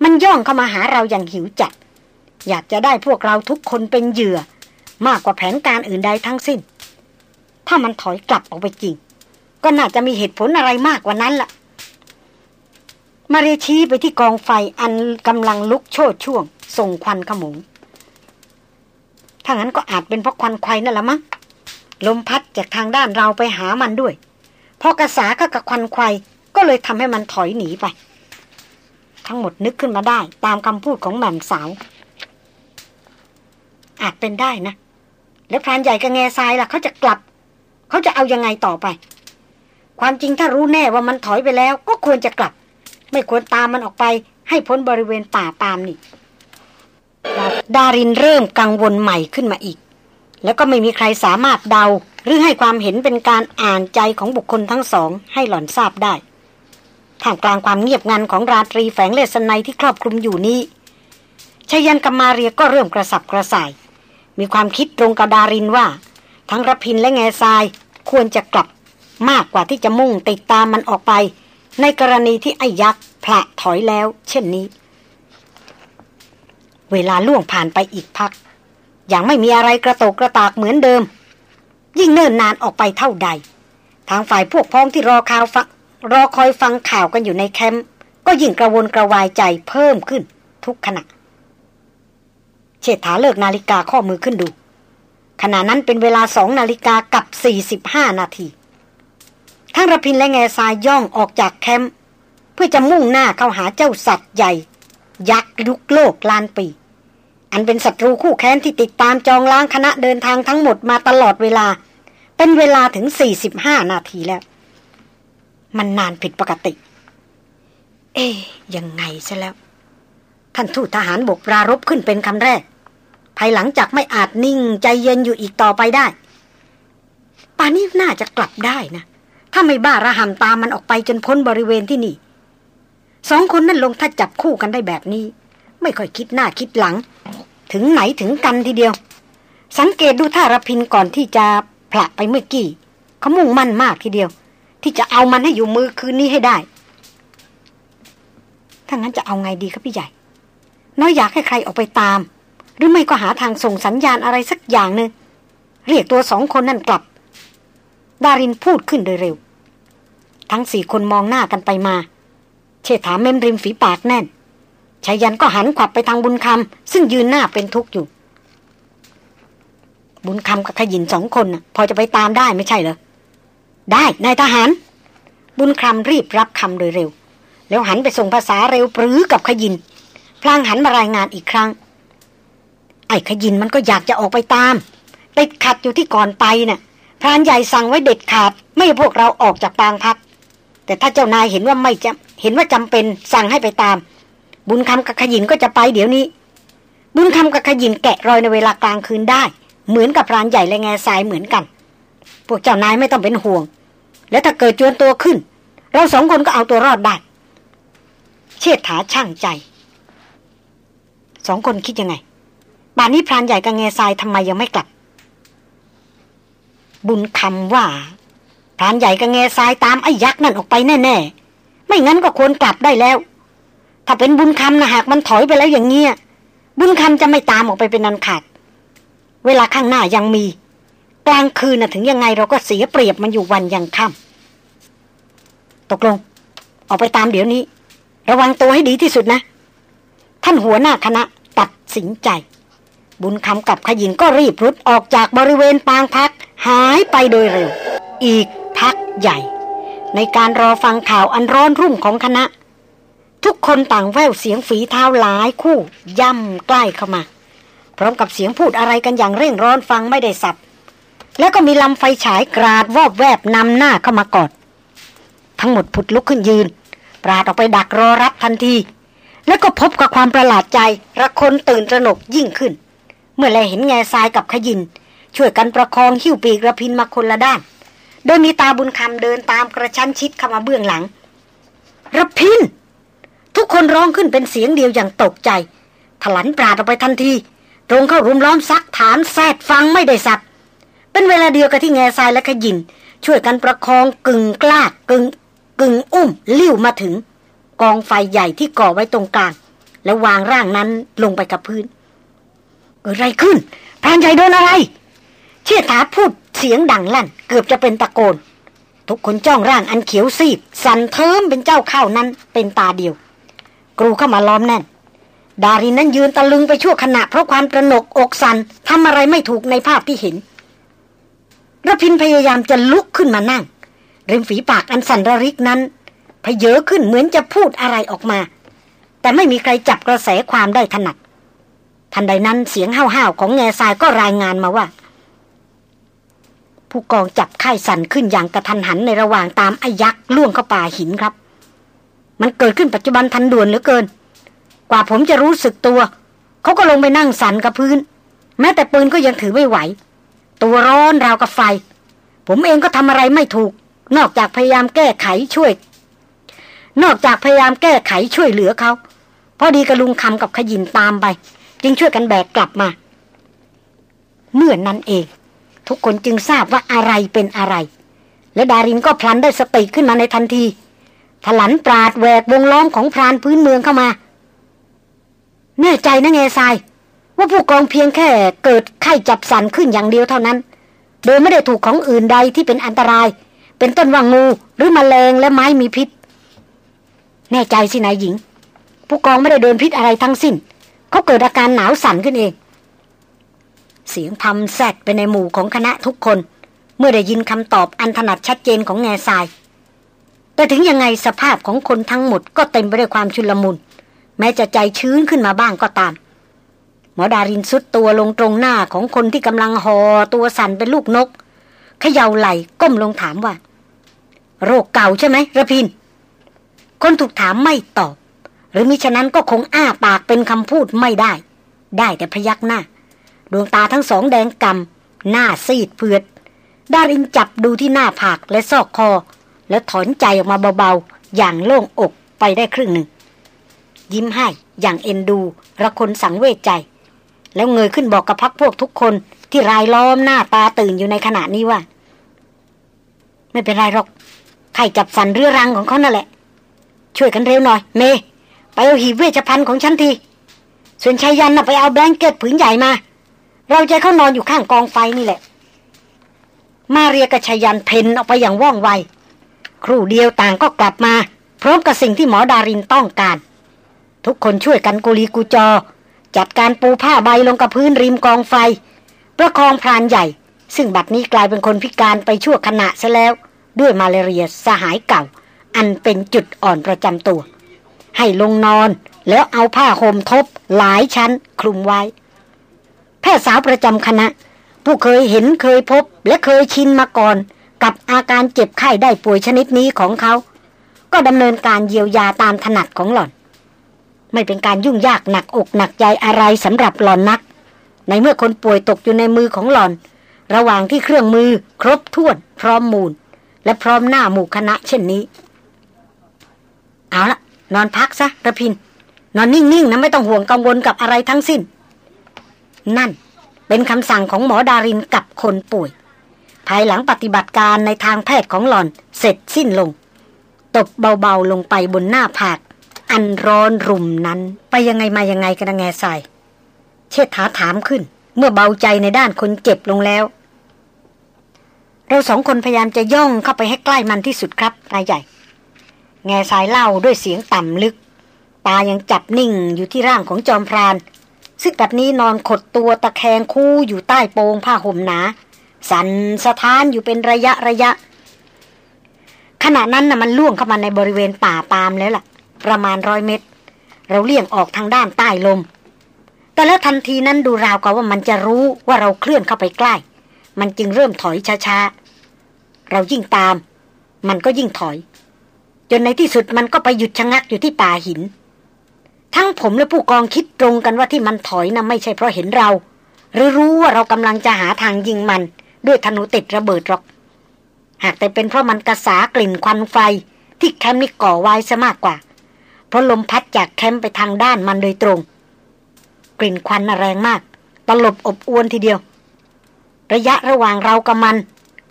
มันย่องเข้ามาหาเราอย่างหิวจัด อยากจะได้พวกเราทุกคนเป็นเหยื่อ มากกว่าแผนการอื่นใดทั้งสิ้น ถ้ามันถอยกลับออกไปจริง ก็น่าจะมีเหตุผลอะไรมากกว่านั้นละ่ะ มาเรชี้ไปที่กองไฟอันกำลังลุกโชดช่วงส่งควันขมงถ้างั้นก็อาจเป็นเพราะควันไฟนั่นละมั้ง ลมพัดจากทางด้านเราไปหามันด้วย พอกระสาก็กับควันไฟก็เลยทำให้มันถอยหนีไป ทั้งหมดนึกขึ้นมาได้ ตามคำพูดของแม่มสาว อาจเป็นได้นะ แล้วพรานใหญ่กับแง่ทรายล่ะเขาจะกลับ เขาจะเอายังไงต่อไป ความจริงถ้ารู้แน่ว่ามันถอยไปแล้ว ก็ควรจะกลับ ไม่ควรตามมันออกไป ให้พ้นบริเวณป่าตามนี่ดารินเริ่มกังวลใหม่ขึ้นมาอีก แล้วก็ไม่มีใครสามารถเดา หรือให้ความเห็นเป็นการอ่านใจของบุคคลทั้งสองให้หล่อนทราบได้ท่ามกลางความเงียบงันของราตรีแฝงเลสไนที่ครอบคลุมอยู่นี้ชยันกับมาเรียก็เริ่มกระสับกระส่าย มีความคิดตรงกับดารินว่า ทั้งรพินและแง่ทรายควรจะกลับมากกว่าที่จะมุ่งติดตามมันออกไป ในกรณีที่ไอ้ยักษ์ผละถอยแล้ว เช่นนี้ เวลาล่วงผ่านไปอีกพัก อย่างไม่มีอะไรกระโตกกระตากเหมือนเดิม ยิ่งเนิ่นนานออกไปเท่าใด ทางฝ่ายพวกพ้องที่รอข่าวฟังรอคอยฟังข่าวกันอยู่ในแคมป์ก็ยิ่งกระวนกระวายใจเพิ่มขึ้นทุกขณะเชษฐาเลิกนาฬิกาข้อมือขึ้นดู ขณะนั้นเป็นเวลาสองนาฬิกากับสี่สิบห้านาทีทั้งระพินและแง่ทรายย่องออกจากแคมป์เพื่อจะมุ่งหน้าเข้าหาเจ้าสัตว์ใหญ่ ยักษ์ยุกโลกลานปี อันเป็นศัตรูคู่แค้นที่ติดตามจองล้างคณะเดินทางทั้งหมดมาตลอดเวลา เป็นเวลาถึงสี่สิบห้านาทีแล้ว มันนานผิดปกติ เอ๊ยยังไงซะแล้ว ท่านทูตทหารบกปรารบขึ้นเป็นคำแรก ภายหลังจากไม่อาจนิ่งใจเย็นอยู่อีกต่อไปได้ป่านนี้น่าจะกลับได้นะ ถ้าไม่บ้าระหำตามมันออกไปจนพ้นบริเวณที่นี่สองคนนั่นลงถ้าจับคู่กันได้แบบนี้ ไม่ค่อยคิดหน้าคิดหลัง ถึงไหนถึงกันทีเดียว สังเกตดูท่ารพินก่อนที่จะผละไปเมื่อกี้เขามุ่งมั่นมากทีเดียว ที่จะเอามันให้อยู่มือคืนนี้ให้ได้ถ้างั้นจะเอาไงดีครับพี่ใหญ่ น้อยอยากให้ใครออกไปตาม หรือไม่ก็หาทางส่งสัญญาณอะไรสักอย่างหนึ่งเรียกตัวสองคนนั่นกลับ ดารินพูดขึ้นโดยเร็ว ทั้งสี่คนมองหน้ากันไปมา เชษฐาเม้มริมฝีปากแน่น ชายันก็หันขวับไปทางบุญคำซึ่งยืนหน้าเป็นทุกข์อยู่ บุญคำกับขยินสองคนพอจะไปตามได้ไม่ใช่เหรอ ได้นายทหาร บุญคำรีบรับคำโดยเร็ว แล้วหันไปส่งภาษาเร็วปรือกับขยิน พลางหันมารายงานอีกครั้ง ไอ้ขยินมันก็อยากจะออกไปตามติดขัดอยู่ที่ก่อนไปนะ่ะพรานใหญ่สั่งไว้เด็ดขาด ไม่ให้พวกเราออกจากปางพัก แต่ถ้าเจ้านายเห็นว่าไม่จำเห็นว่าจำเป็นสั่งให้ไปตาม บุญคำกับขยินก็จะไปเดี๋ยวนี้ บุญคำกับขยินแกะรอยในเวลากลางคืนได้ เหมือนกับพรานใหญ่และแง่ทรายเหมือนกัน พวกเจ้านายไม่ต้องเป็นห่วง แล้วถ้าเกิดจวนตัวขึ้น เราสองคนก็เอาตัวรอดได้เชิดถาช่างใจ สองคนคิดยังไงป่านนี้พรานใหญ่กับแง่ทรายทำไมยังไม่กลับ บุญคำว่าพรานใหญ่กับแง่ทรายตามไอ้ยักษ์นั่นออกไปแน่ๆ ไม่งั้นก็ควรกลับได้แล้ว ถ้าเป็นบุญคำนะหากมันถอยไปแล้วอย่างเงี้ยบุญคำจะไม่ตามออกไปเป็นนันขาด เวลาข้างหน้ายังมี กลางคืนนะถึงยังไงเราก็เสียเปรียบมันอยู่วันยังค่ำตกลง ออกไปตามเดี๋ยวนี้ ระวังตัวให้ดีที่สุดนะ ท่านหัวหน้าคณะตัดสินใจ บุญคำกับขยินก็รีบรุดออกจากบริเวณปางพัก หายไปโดยเร็ว อีกพักใหญ่ ในการรอฟังข่าวอันร้อนรุ่มของคณะ ทุกคนต่างแววเสียงฝีเท้าหลายคู่ ย่ำใกล้เข้ามา พร้อมกับเสียงพูดอะไรกันอย่างเร่งร้อนฟังไม่ได้สับ แล้วก็มีลำไฟฉายกราดวอบแวบนำหน้าเข้ามากอดทั้งหมดผุดลุกขึ้นยืน ปราดออกไปดักรอรับทันที แล้วก็พบกับความประหลาดใจระคนตื่นตระหนกยิ่งขึ้น เมื่อแลเห็นแง่ทรายกับขยิน ช่วยกันประคองหิ้วปีกระพินมาคนละด้าน โดยมีตาบุญคำเดินตามกระชั้นชิดเข้ามาเบื้องหลังระพิน ทุกคนร้องขึ้นเป็นเสียงเดียวอย่างตกใจ ถลันปราดออกไปทันที ตรงเข้ารุมล้อมซักฐานแซดฟังไม่ได้สับเป็นเวลาเดียวกับที่แง่ทรายและขยิน ช่วยกันประคองกึ่งกล้ากึ่งกึ่งอุ้มลิ้วมาถึง กองไฟใหญ่ที่ก่อไว้ตรงกลาง แล้ววางร่างนั้นลงไปกับพื้นเกิดอะไรขึ้นพรานใหญ่โดนอะไร เชี่ยถาพูดเสียงดังลั่น เกือบจะเป็นตะโกน ทุกคนจ้องร่างอันเขียวซีด สันเทิมเป็นเจ้าข้าวนั้นเป็นตาเดียว กรูเข้ามาล้อมแน่น ดารินนั้นยืนตะลึงไปชั่วขณะเพราะความตระหนกอกสันทำอะไรไม่ถูกในภาพที่เห็นระพินพยายามจะลุกขึ้นมานั่ง ริมฝีปากอันสันระริกนั้นพเยอขึ้นเหมือนจะพูดอะไรออกมา แต่ไม่มีใครจับกระแสความได้ถนัด ทันใดนั้นเสียงห้าวๆของแง่ทรายก็รายงานมาว่า ผู้กองจับไข้สั่นขึ้นอย่างกระทันหันในระหว่างตามไอ้ยักษ์ล่วงเข้าป่าหินครับ มันเกิดขึ้นปัจจุบันทันด่วนเหลือเกิน กว่าผมจะรู้สึกตัว เขาก็ลงไปนั่งสั่นกับพื้น แม้แต่ปืนก็ยังถือไม่ไหว ตัวร้อนราวกับไฟ ผมเองก็ทำอะไรไม่ถูก นอกจากพยายามแก้ไขช่วย นอกจากพยายามแก้ไขช่วยเหลือเขาพอดีกระลุงคำกับขยินตามไป จึงช่วยกันแบกกลับมา เมื่อนนั้นเอง ทุกคนจึงทราบว่าอะไรเป็นอะไร และดารินก็พลันได้สติขึ้นมาในทันที ถลันปราดแหวกวงล้อมของพรานพื้นเมืองเข้ามา แน่ใจนะเงซาย ว่าผู้กองเพียงแค่เกิดไข้จับสันขึ้นอย่างเดียวเท่านั้น โดยไม่ได้ถูกของอื่นใดที่เป็นอันตราย เป็นต้นว่างูหรือมแมลงและไม้มีพิษ แน่ใจสินายหญิง ผู้กองไม่ได้โดนพิษอะไรทั้งสิ้น เขาเกิดอาการหนาวสั่นขึ้นเอง เสียงพำแซดไปในหมู่ของคณะทุกคน เมื่อได้ยินคำตอบอันถนัดชัดเจนของแง่ทราย แต่ถึงยังไงสภาพของคนทั้งหมดก็เต็มไปด้วยความชุลมุน แม้จะใจชื้นขึ้นมาบ้างก็ตาม หมอดารินสุดตัวลงตรงหน้าของคนที่กำลังหอตัวสั่นเป็นลูกนกเขย่าไหลก้มลงถามว่า โรคเก่าใช่ไหมระพิน คนถูกถามไม่ตอบ หรือมิฉะนั้นก็คงอ้าปากเป็นคำพูดไม่ได้ ได้แต่พยักหน้า ดวงตาทั้งสองแดงกำหน้าซีดเผือดดารินจับดูที่หน้าผากและซอกคอ แล้วถอนใจออกมาเบาๆ อย่างโล่งอกไปได้ครึ่งหนึ่ง ยิ้มให้อย่างเอ็นดูระคนสังเวชใจ แล้วเงยขึ้นบอกกับพักพวกทุกคนที่รายล้อมหน้าตาตื่นอยู่ในขณะนี้ว่า ไม่เป็นไรหรอกไข่จับสันเรือรังของเขานั่นแหละ ช่วยกันเร็วหน่อย เม ไปเอาหีบเวชภัณฑ์ของฉันที ส่วนชายยันน่ะไปเอาแบงเก็ตผืนใหญ่มา เราจะเข้านอนอยู่ข้างกองไฟนี่แหละ มาเรียกับชายันเพนออกไปอย่างว่องไว ครู่เดียวต่างก็กลับมา พร้อมกับสิ่งที่หมอดารินต้องการ ทุกคนช่วยกันกุลีกูจอ จัดการปูผ้าใบลงกับพื้นริมกองไฟ ประคองพรานใหญ่ ซึ่งบัดนี้กลายเป็นคนพิการไปชั่วขณะซะแล้ว ด้วยมาเลเรียสหายเก่า อันเป็นจุดอ่อนประจำตัว ให้ลงนอนแล้วเอาผ้าห่มทบหลายชั้นคลุมไว้ แพทย์สาวประจำคณะ ผู้เคยเห็นเคยพบและเคยชินมาก่อน กับอาการเจ็บไข้ได้ป่วยชนิดนี้ของเขา ก็ดำเนินการเยียวยาตามถนัดของหล่อน ไม่เป็นการยุ่งยากหนักอกหนักใจอะไรสำหรับหล่อนนัก ในเมื่อคนป่วยตกอยู่ในมือของหล่อน ระหว่างที่เครื่องมือครบถ้วน พร้อมมูล และพร้อมหน้าหมู่คณะเช่นนี้ เอาละนอนพักซะระพิน นอนนิ่งๆนะไม่ต้องห่วงกังวลกับอะไรทั้งสิ้น นั่นเป็นคำสั่งของหมอดารินกับคนป่วย ภายหลังปฏิบัติการในทางแพทย์ของหล่อนเสร็จสิ้นลง ตบเบาๆลงไปบนหน้าผาก อันร้อนรุ่มนั้นไปยังไงมายังไงกันแง่ใส่เชิดถาถามขึ้น เมื่อเบาใจในด้านคนเจ็บลงแล้ว เราสองคนพยายามจะย่องเข้าไปให้ใกล้มันที่สุดครับนายใหญ่ แง่สายเล่าด้วยเสียงต่ำลึก ตายังจับนิ่งอยู่ที่ร่างของจอมพรานซึ่งแบัดนี้นอนขดตัวตะแคงคู่อยู่ใต้โปงผ้าห่มหนา สั่นสะท้านอยู่เป็นระยะระยะ ขณะนั้นนะ่ะมันล่วงเข้ามาในบริเวณป่าปามแล้วล่ะ ประมาณร้อยเมตร เราเลี่ยงออกทางด้านใต้ลม แต่แล้วทันทีนั้นดูราวกับว่ามันจะรู้ว่าเราเคลื่อนเข้าไปใกล้ มันจึงเริ่มถอยช้าๆ เรายิ่งตาม มันก็ยิ่งถอย จนในที่สุดมันก็ไปหยุดชะงักอยู่ที่ป่าหิน ทั้งผมและผู้กองคิดตรงกันว่าที่มันถอยนะ่ะไม่ใช่เพราะเห็นเรา หรือรู้ว่าเรากำลังจะหาทางยิงมัน ด้วยธนูติดระเบิดหรอก หากแต่เป็นเพราะมันกระสากลิ่นควันไฟที่แคมป์นี้ก่อไว้ซะมากกว่า เพราะลมพัดจากแคมป์ไปทางด้านมันโดยตรง กลิ่นควันแรงมาก ตลบอบอวนทีเดียว ระยะระหว่างเรากับมัน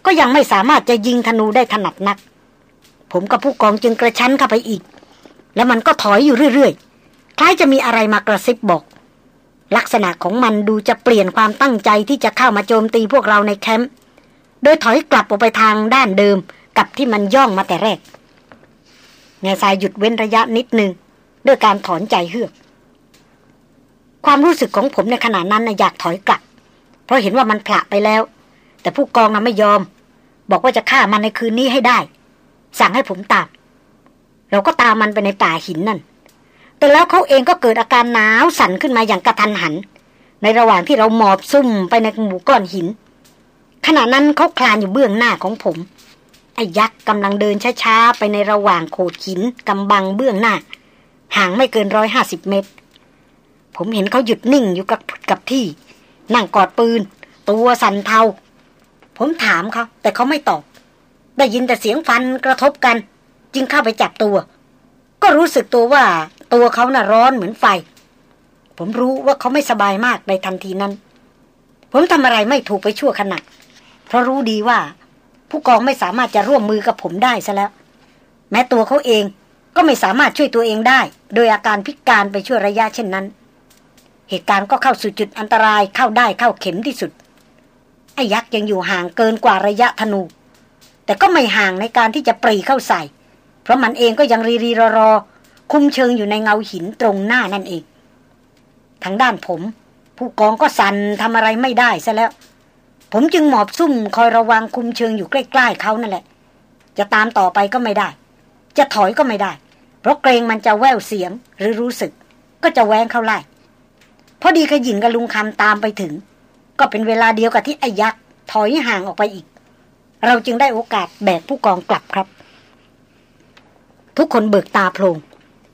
ก็ยังไม่สามารถจะยิงธนูได้ถนัดนัก ผมกับผู้กองจึงกระชั้นเข้าไปอีก แล้วมันก็ถอยอยู่เรื่อยๆ คล้ายจะมีอะไรมากระซิบบอก ลักษณะของมันดูจะเปลี่ยนความตั้งใจที่จะเข้ามาโจมตีพวกเราในแคมป์โดยถอยกลับออกไปทางด้านเดิมกับที่มันย่องมาแต่แรกแง่ทรายหยุดเว้นระยะนิดหนึ่งด้วยการถอนใจเฮือก ความรู้สึกของผมในขณะนั้นนะอยากถอยกลับ เพราะเห็นว่ามันผละไปแล้ว แต่ผู้กองนะไม่ยอม บอกว่าจะฆ่ามันในคืนนี้ให้ได้ สั่งให้ผมตาม เราก็ตามมันไปในป่าหินนั่น แต่แล้วเขาเองก็เกิดอาการหนาวสั่นขึ้นมาอย่างกระทันหัน ในระหว่างที่เราหมอบซุ่มไปในหมู่ก้อนหิน ขณะนั้นเขาคลานอยู่เบื้องหน้าของผม ไอ้ยักษ์กำลังเดินช้าๆ ไปในระหว่างโขดหินกำบังเบื้องหน้า ห่างไม่เกินร้อยห้าสิบเมตร ผมเห็นเขาหยุดนิ่งอยู่กับกับที่ นั่งกอดปืน ตัวสั่นเทา ผมถามเขาแต่เขาไม่ตอบ ได้ยินแต่เสียงฟันกระทบกัน จึงเข้าไปจับตัว ก็รู้สึกตัวว่า ตัวเขาน่ะร้อนเหมือนไฟ ผมรู้ว่าเขาไม่สบายมากในทันทีนั้น ผมทำอะไรไม่ถูกไปชั่วขณะ เพราะรู้ดีว่า ผู้กองไม่สามารถจะร่วมมือกับผมได้ซะแล้ว แม้ตัวเขาเองก็ไม่สามารถช่วยตัวเองได้ โดยอาการพิการไปช่วยระยะเช่นนั้น เหตุการณ์ก็เข้าสู่จุดอันตรายเข้าได้เข้าเข็มที่สุดไอ้ยักษ์ยังอยู่ห่างเกินกว่าระยะธนู แต่ก็ไม่ห่างในการที่จะปรีเข้าใส่ เพราะมันเองก็ยังรีรีรอรอ คุมเชิงอยู่ในเงาหินตรงหน้านั่นเอง ทางด้านผม ผู้กองก็สั่นทำอะไรไม่ได้ซะแล้ว ผมจึงหมอบซุ่มคอยระวังคุมเชิงอยู่ใกล้ ๆเขานั่นแหละ จะตามต่อไปก็ไม่ได้ จะถอยก็ไม่ได้ เพราะเกรงมันจะแววเสียงหรือรู้สึก ก็จะแวงเข้าไล่พอดีขยินกับลุงคำตามไปถึง ก็เป็นเวลาเดียวกับที่ไอ้ยักษ์ถอยห่างออกไปอีก เราจึงได้โอกาสแบกผู้กองกลับครับ ทุกคนเบิกตาโพลง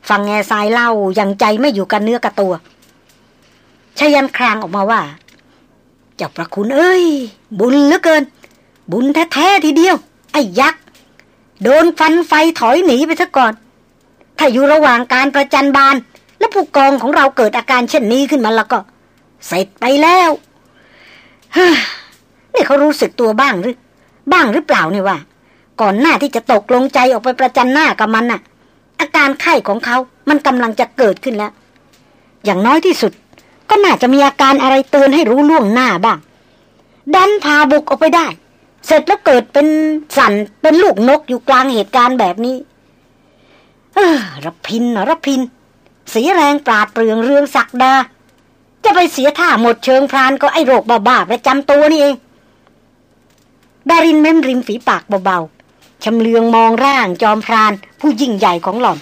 ฟังแง่ทรายเล่าอย่างใจไม่อยู่กันเนื้อกับตัวชายันครางออกมาว่า เจ้าประคุณเอ้ย บุญเหลือเกิน บุญแท้ๆทีเดียว ไอ้ยักษ์ โดนฟันไฟถอยหนีไปซะก่อน ถ้าอยู่ระหว่างการประจันบาน และผู้กองของเราเกิดอาการเช่นนี้ขึ้นมาแล้วก็ เสร็จไปแล้วเฮ้นี่เขารู้สึกตัวบ้างหรือ บ้างหรือเปล่าเนี่ยว่า ก่อนหน้าที่จะตกลงใจออกไปประจันหน้ากับมันน่ะ อาการไข้ของเขา มันกำลังจะเกิดขึ้นแล้ว อย่างน้อยที่สุด ก็น่าจะมีอาการอะไรเตือนให้รู้ล่วงหน้าบ้าง ดันพาบุกออกไปได้ เสร็จแล้วเกิดเป็นสันเป็นลูกนกอยู่กลางเหตุการณ์แบบนี้ เออรพินนะรพินเสียแรงปราดเปรืองเรืองศักดา จะไปเสียท่าหมดเชิงพรานก็ไอโรคบ้าๆประจำตัวนี่เองดารินเม้มริมฝีปากเบาๆ ชำเลืองมองร่างจอมพราน ผู้ยิ่งใหญ่ของหล่อน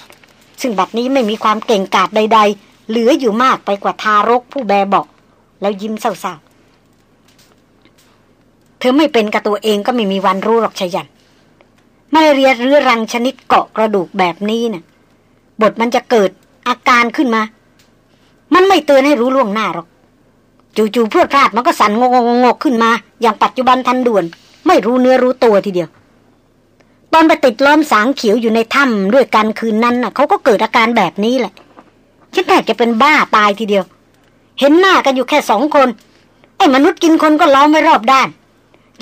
ซึ่งบัดนี้ไม่มีความเก่งกาจใด ๆ เหลืออยู่มากไปกว่าทารกผู้แบเบาแล้วยิ้มเศร้าๆ เธอไม่เป็นกับตัวเองก็ไม่มีวันรู้หรอกชยันมาเรียเรื้อรังชนิดเกาะกระดูกแบบนี้นะ่ะ บทมันจะเกิดอาการขึ้นมา มันไม่เตือนให้รู้ล่วงหน้าหรอก จู่ๆเพื่อพลาดมันก็สั่นงงงกขึ้นมา อย่างปัจจุบันทันด่วน ไม่รู้เนื้อรู้ตัวทีเดียว ตอนไปติดล้อมสางเขียวอยู่ในถ้ำด้วยกันคืนนั้นน่ะเขาก็เกิดอาการแบบนี้แหละฉันแทบจะเป็นบ้าตายทีเดียว เห็นหน้ากันอยู่แค่สองคนไอ้มนุษย์กินคนก็ล้อมไม่รอบด้าน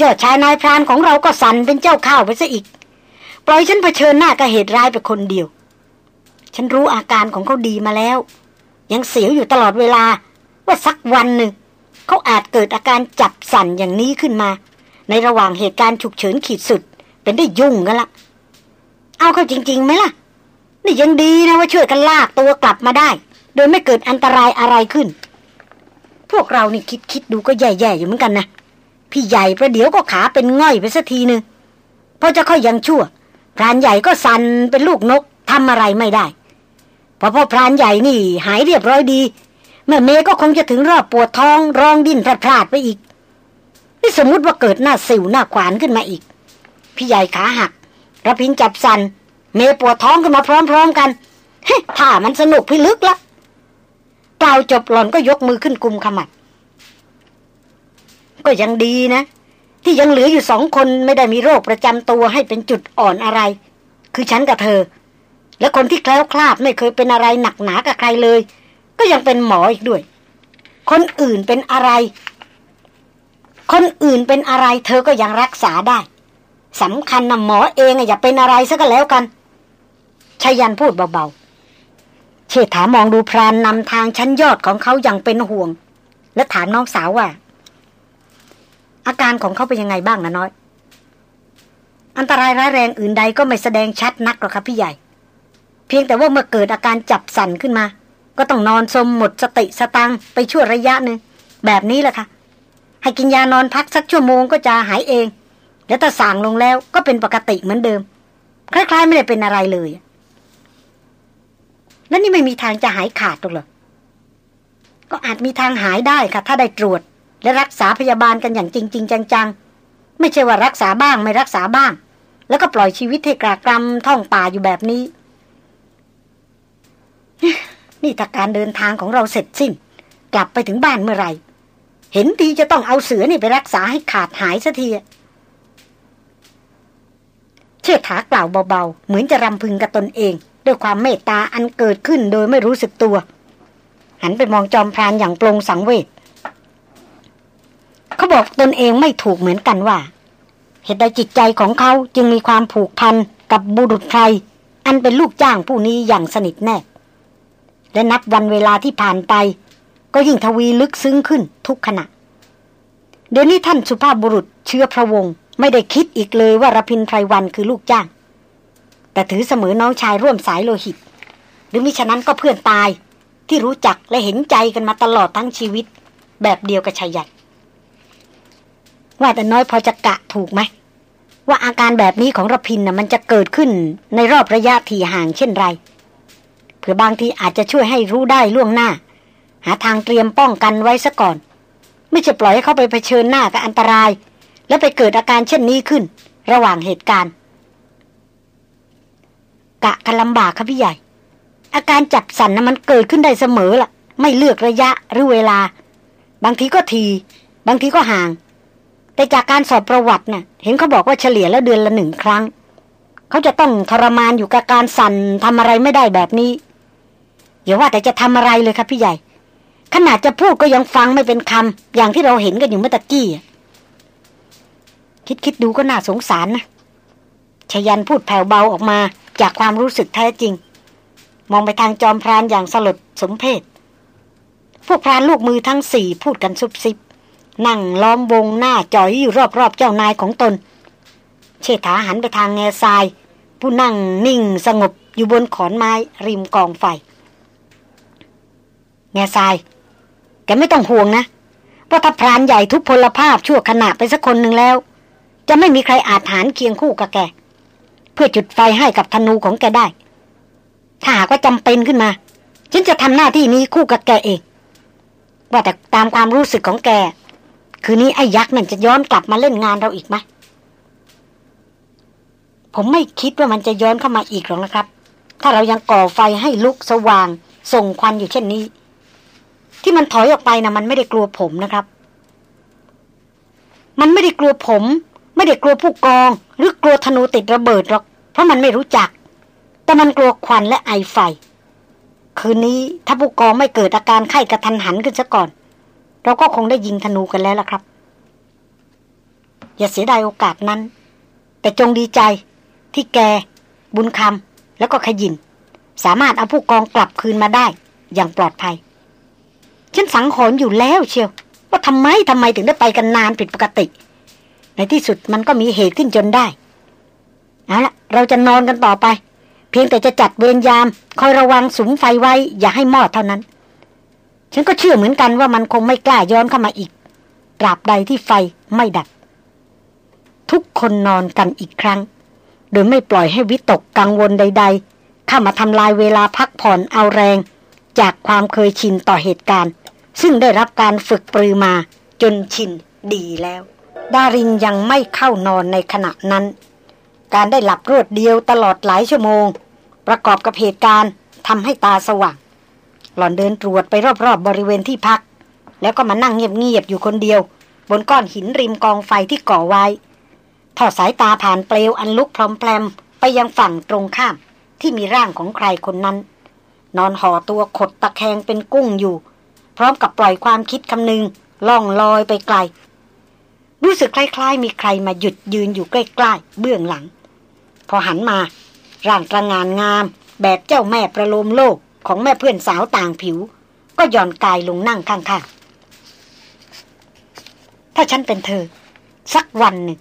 ยอดชายนายพรานของเราก็สั่นเป็นเจ้าข้าวไปซะอีก ปล่อยฉันเผชิญหน้ากับเหตุร้ายไปคนเดียว ฉันรู้อาการของเขาดีมาแล้ว ยังเสียวอยู่ตลอดเวลา ว่าสักวันหนึ่ง เขาอาจเกิดอาการจับสั่นอย่างนี้ขึ้นมา ในระหว่างเหตุการณ์ฉุกเฉินขีดสุด เป็นได้ยุ่งกันละ เอาเข้าจริงๆไหมล่ะ นี่ยังดีนะว่าช่วยกันลากตัวกลับมาได้ โดยไม่เกิดอันตรายอะไรขึ้น พวกเรานี่คิดคิดดูก็แย่ๆอยู่เหมือนกันนะ พี่ใหญ่ประเดี๋ยวก็ขาเป็นง่อยไปสักทีหนึ่งพอจะค่อยยังชั่ว พรานใหญ่ก็สั่นเป็นลูกนกทำอะไรไม่ได้ พอพ่อพรานใหญ่นี่ หายเรียบร้อยดี แม่เมย์ก็คงจะถึงรอบปวดท้องร้องดิ้นพลาดไปอีกนี่สมมุติว่าเกิดหน้าสิวหน้าขวานขึ้นมาอีก พี่ใหญ่ขาหักระพินจับสัน เมยปวดท้องขึ้นมาพร้อม ๆกันเฮ้ถ้ามันสนุกพิลึกละกล่าวจบหล่อนก็ยกมือขึ้นกุมขมัดก็ยังดีนะ ที่ยังเหลืออยู่สองคนไม่ได้มีโรคประจำตัวให้เป็นจุดอ่อนอะไร คือฉันกับเธอ และคนที่แคล้วคลาดไม่เคยเป็นอะไรหนักหนากับใครเลย ก็ยังเป็นหมออีกด้วย คนอื่นเป็นอะไร คนอื่นเป็นอะไร เธอก็ยังรักษาได้ สำคัญนะหมอเองอย่าเป็นอะไรซะก็แล้วกันชายันพูดเบาๆ เชษฐามองดูพรานนำทางชั้นยอดของเขาอย่างเป็นห่วง และถามน้องสาวว่า อาการของเขาเป็นยังไงบ้างนะน้อย อันตรายร้ายแรงอื่นใดก็ไม่แสดงชัดนักหรอกครับพี่ใหญ่ เพียงแต่ว่าเมื่อเกิดอาการจับสั่นขึ้นมา ก็ต้องนอนสมหมดสติสตังไปชั่วระยะหนึ่งแบบนี้แหละค่ะให้กินยานอนพักสักชั่วโมงก็จะหายเอง แล้วถ้าสั่งลงแล้วก็เป็นปกติเหมือนเดิม คล้ายๆ ไม่ได้เป็นอะไรเลย แล้วนี่ไม่มีทางจะหายขาดหรอกก็อาจมีทางหายได้ค่ะ ถ้าได้ตรวจ และรักษาพยาบาลกันอย่างจริงจัง ๆ ไม่ใช่ว่ารักษาบ้างไม่รักษาบ้าง แล้วก็ปล่อยชีวิตให้กรากรำท่องป่าอยู่แบบนี้ นี่ถ้าการเดินทางของเราเสร็จสิ้น กลับไปถึงบ้านเมื่อไหร่ เห็นทีจะต้องเอาเสือนี่ไปรักษาให้ขาดหายสัที เชิดถากล่าวเบาๆ เหมือนจะรำพึงกับตนเอง ด้วยความเมตตาอันเกิดขึ้นโดยไม่รู้สึกตัว หันไปมองจอมพรานอย่างปรงสังเวชเขาบอกตนเองไม่ถูกเหมือนกันว่า เหตุใดจิตใจของเขาจึงมีความผูกพันกับบุรุษใคร อันเป็นลูกจ้างผู้นี้อย่างสนิทแน่และนับวันเวลาที่ผ่านไป ก็ยิ่งทวีลึกซึ้งขึ้นทุกขณะ เดี๋ยวนี้ท่านสุภาพบุรุษเชื้อพระวงศ์ ไม่ได้คิดอีกเลยว่ารพินไพรวันคือลูกจ้าง แต่ถือเสมอน้องชายร่วมสายโลหิต หรือมิฉะนั้นก็เพื่อนตายที่รู้จักและเห็นใจกันมาตลอดทั้งชีวิต แบบเดียวกับชายัดว่าแต่น้อยพอจะกะถูกไหม ว่าอาการแบบนี้ของรพินน่ะมันจะเกิดขึ้นในรอบระยะที่ห่างเช่นไรเผื่อบางทีอาจจะช่วยให้รู้ได้ล่วงหน้า หาทางเตรียมป้องกันไว้ซะก่อน ไม่จะปล่อยให้เขาไปเผชิญหน้ากับอันตราย แล้วไปเกิดอาการเช่นนี้ขึ้น ระหว่างเหตุการณ์ กะกันลำบากครับพี่ใหญ่ อาการจับสันนะมันเกิดขึ้นได้เสมอละ่ะ ไม่เลือกระยะหรือเวลา บางทีก็ที บางทีก็ห่าง แต่จากการสอบประวัตินะ่ะ เห็นเขาบอกว่าเฉลี่ยแล้วเดือนละหนึ่งครั้ง เขาจะต้องทรมานอยู่กับการสั่นทำอะไรไม่ได้แบบนี้อย่าว่าแต่จะทำอะไรเลยครับพี่ใหญ่ ขนาดจะพูดก็ยังฟังไม่เป็นคำอย่างที่เราเห็นกันอยู่เมื่อตะกี้ คิดคิดดูก็น่าสงสารนะชยันพูดแผ่วเบาออกมาจากความรู้สึกแท้จริง มองไปทางจอมพรานอย่างสลดสมเพศพวกพรานลูกมือทั้งสี่พูดกันซุบซิบ นั่งล้อมวงหน้าจอยอยู่รอบๆเจ้านายของตน เชษฐาหันไปทางแง่ทราย ผู้นั่งนิ่งสงบอยู่บนขอนไม้ริมกองไฟ แง่ทราย แกไม่ต้องห่วงนะ เพราะถ้าพรานใหญ่ทุกพลภาพชั่วขณะไปสักคนหนึ่งแล้ว จะไม่มีใครอาจหารเคียงคู่กับแก เพื่อจุดไฟให้กับธนูของแกได้ ถ้าหากว่าจำเป็นขึ้นมา ฉันจะทำหน้าที่นี้คู่กับแกเอง ว่าแต่ตามความรู้สึกของแก คืนนี้ไอ้ยักษ์นั่นจะย้อนกลับมาเล่นงานเราอีกไหมผมไม่คิดว่ามันจะย้อนเข้ามาอีกหรอกนะครับ ถ้าเรายังก่อไฟให้ลุกสว่าง ส่งควันอยู่เช่นนี้ ที่มันถอยออกไปนะมันไม่ได้กลัวผมนะครับ มันไม่ได้กลัวผม ไม่ได้กลัวผู้กอง หรือกลัวธนูติดระเบิดหรอก เพราะมันไม่รู้จัก แต่มันกลัวควันและไอไฟ คืนนี้ถ้าผู้กองไม่เกิดอาการไข้กระทันหันขึ้นซะก่อน เราก็คงได้ยิงธนูกันแล้วล่ะครับ อย่าเสียดายโอกาสนั้น แต่จงดีใจที่แก บุญคำแล้วก็ขยิน สามารถเอาผู้กองกลับคืนมาได้ อย่างปลอดภัย ฉันสังหรณ์อยู่แล้วเชียว ว่าทำไมทำไมถึงได้ไปกันนานผิดปกติ ในที่สุดมันก็มีเหตุขึ้นจนได้เอาละเราจะนอนกันต่อไป เพียงแต่จะจัดเวรยาม คอยระวังสุมไฟไว้ อย่าให้มอดเท่านั้น ฉันก็เชื่อเหมือนกันว่ามันคงไม่กล้าย้อนเข้ามาอีกตราบใดที่ไฟไม่ดับ ทุกคนนอนกันอีกครั้ง โดยไม่ปล่อยให้วิตกกังวลใด ๆ เข้ามาทำลายเวลาพักผ่อนเอาแรง จากความเคยชินต่อเหตุการณ์ ซึ่งได้รับการฝึกปรือมาจนชินดีแล้ว ดารินยังไม่เข้านอนในขณะนั้น การได้หลับรวดเดียวตลอดหลายชั่วโมง ประกอบกับเหตุการณ์ทำให้ตาสว่าง หล่อนเดินตรวจไปรอบๆบบริเวณที่พัก แล้วก็มานั่งเงียบๆอยู่คนเดียว บนก้อนหินริมกองไฟที่ก่อไว้ ทอดสายตาผ่านเปลวอันลุกพร้อมแปลมไปยังฝั่งตรงข้ามที่มีร่างของใครคนนั้น นอนห่อตัวขดตะแคงเป็นกุ้งอยู่ พร้อมกับปล่อยความคิดคำนึงล่องลอยไปไกล รู้สึกคล้ายๆ มีใครมาหยุดยืนอยู่ใกล้ๆ เบื้องหลัง พอหันมาร่างตระงานงาม แบบเจ้าแม่ประโลมโลกของแม่เพื่อนสาวต่างผิว ก็ย่อนกายลงนั่งข้างๆ ถ้าฉันเป็นเธอ สักวันหนึ่ง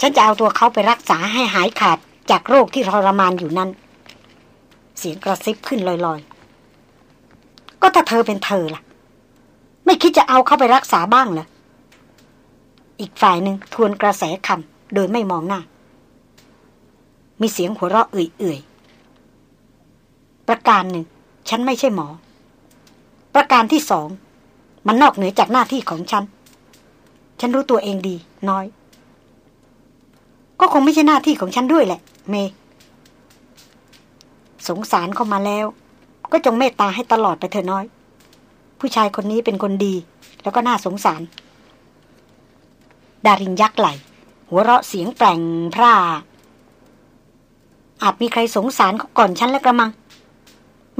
ฉันจะเอาตัวเขาไปรักษาให้หายขาดจากโรคที่ทรมานอยู่นั้น เสียงกระซิบขึ้นลอยๆ ก็ถ้าเธอเป็นเธอล่ะ ไม่คิดจะเอาเขาไปรักษาบ้างเหรอ อีกฝ่ายหนึ่งทวนกระแสคำโดยไม่มองหน้า มีเสียงหัวเราะเอื่อยๆ ประการหนึ่ง ฉันไม่ใช่หมอ ประการที่สอง มันนอกเหนือจากหน้าที่ของฉัน ฉันรู้ตัวเองดี น้อย ก็คงไม่ใช่หน้าที่ของฉันด้วยแหละ เม สงสารเขามาแล้ว ก็จงเมตตาให้ตลอดไปเถอะน้อย ผู้ชายคนนี้เป็นคนดี แล้วก็น่าสงสาร ดารินยักไหล หัวเราะเสียงแปลงพร่า อาจมีใครสงสารเขาก่อนฉันแล้วกระมัง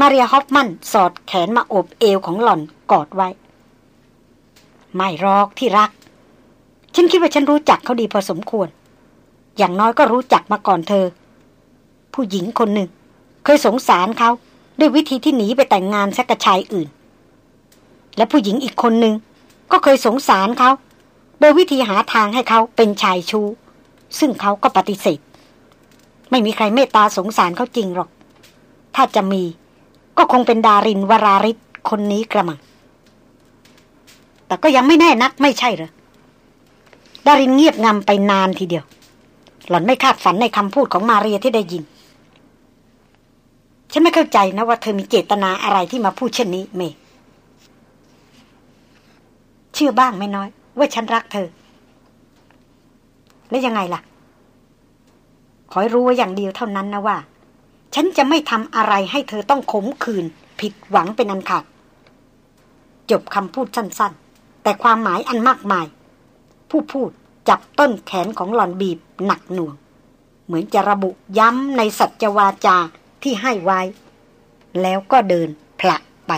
มาเรียฮอฟมันสอดแขนมาอบเอวของหล่อนกอดไว้ ไม่รอกที่รัก ฉันคิดว่าฉันรู้จักเขาดีพอสมควร อย่างน้อยก็รู้จักมาก่อนเธอ ผู้หญิงคนหนึ่ง เคยสงสารเขาด้วยวิธีที่หนีไปแต่งงานสักชายอื่น และผู้หญิงอีกคนหนึ่งก็เคยสงสารเขา โดยวิธีหาทางให้เขาเป็นชายชูซึ่งเขาก็ปฏิเสธ ไม่มีใครเมตตาสงสารเขาจริงหรอก ถ้าจะมี ก็คงเป็นดารินวราริศคนนี้กระมัง แต่ก็ยังไม่แน่นักไม่ใช่เหรอ ดารินเงียบงำไปนานทีเดียว หล่อนไม่คาดฝันในคำพูดของมาเรียที่ได้ยิน ฉันไม่เข้าใจนะว่าเธอมีเจตนาอะไรที่มาพูดเช่นนี้เม เชื่อบ้างไม่น้อย ว่าฉันรักเธอ แล้วยังไงล่ะ ขอให้รู้ไว้อย่างเดียวเท่านั้นนะว่า ฉันจะไม่ทำอะไรให้เธอต้องขมขื่นผิดหวังเป็นอันขาดจบคำพูดสั้น ๆ แต่ความหมายอันมากมาย ผู้พูดจับต้นแขนของหล่อนบีบหนักหน่วง เหมือนจะระบุย้ำในสัจวาจาที่ให้ไว้ แล้วก็เดินผละไป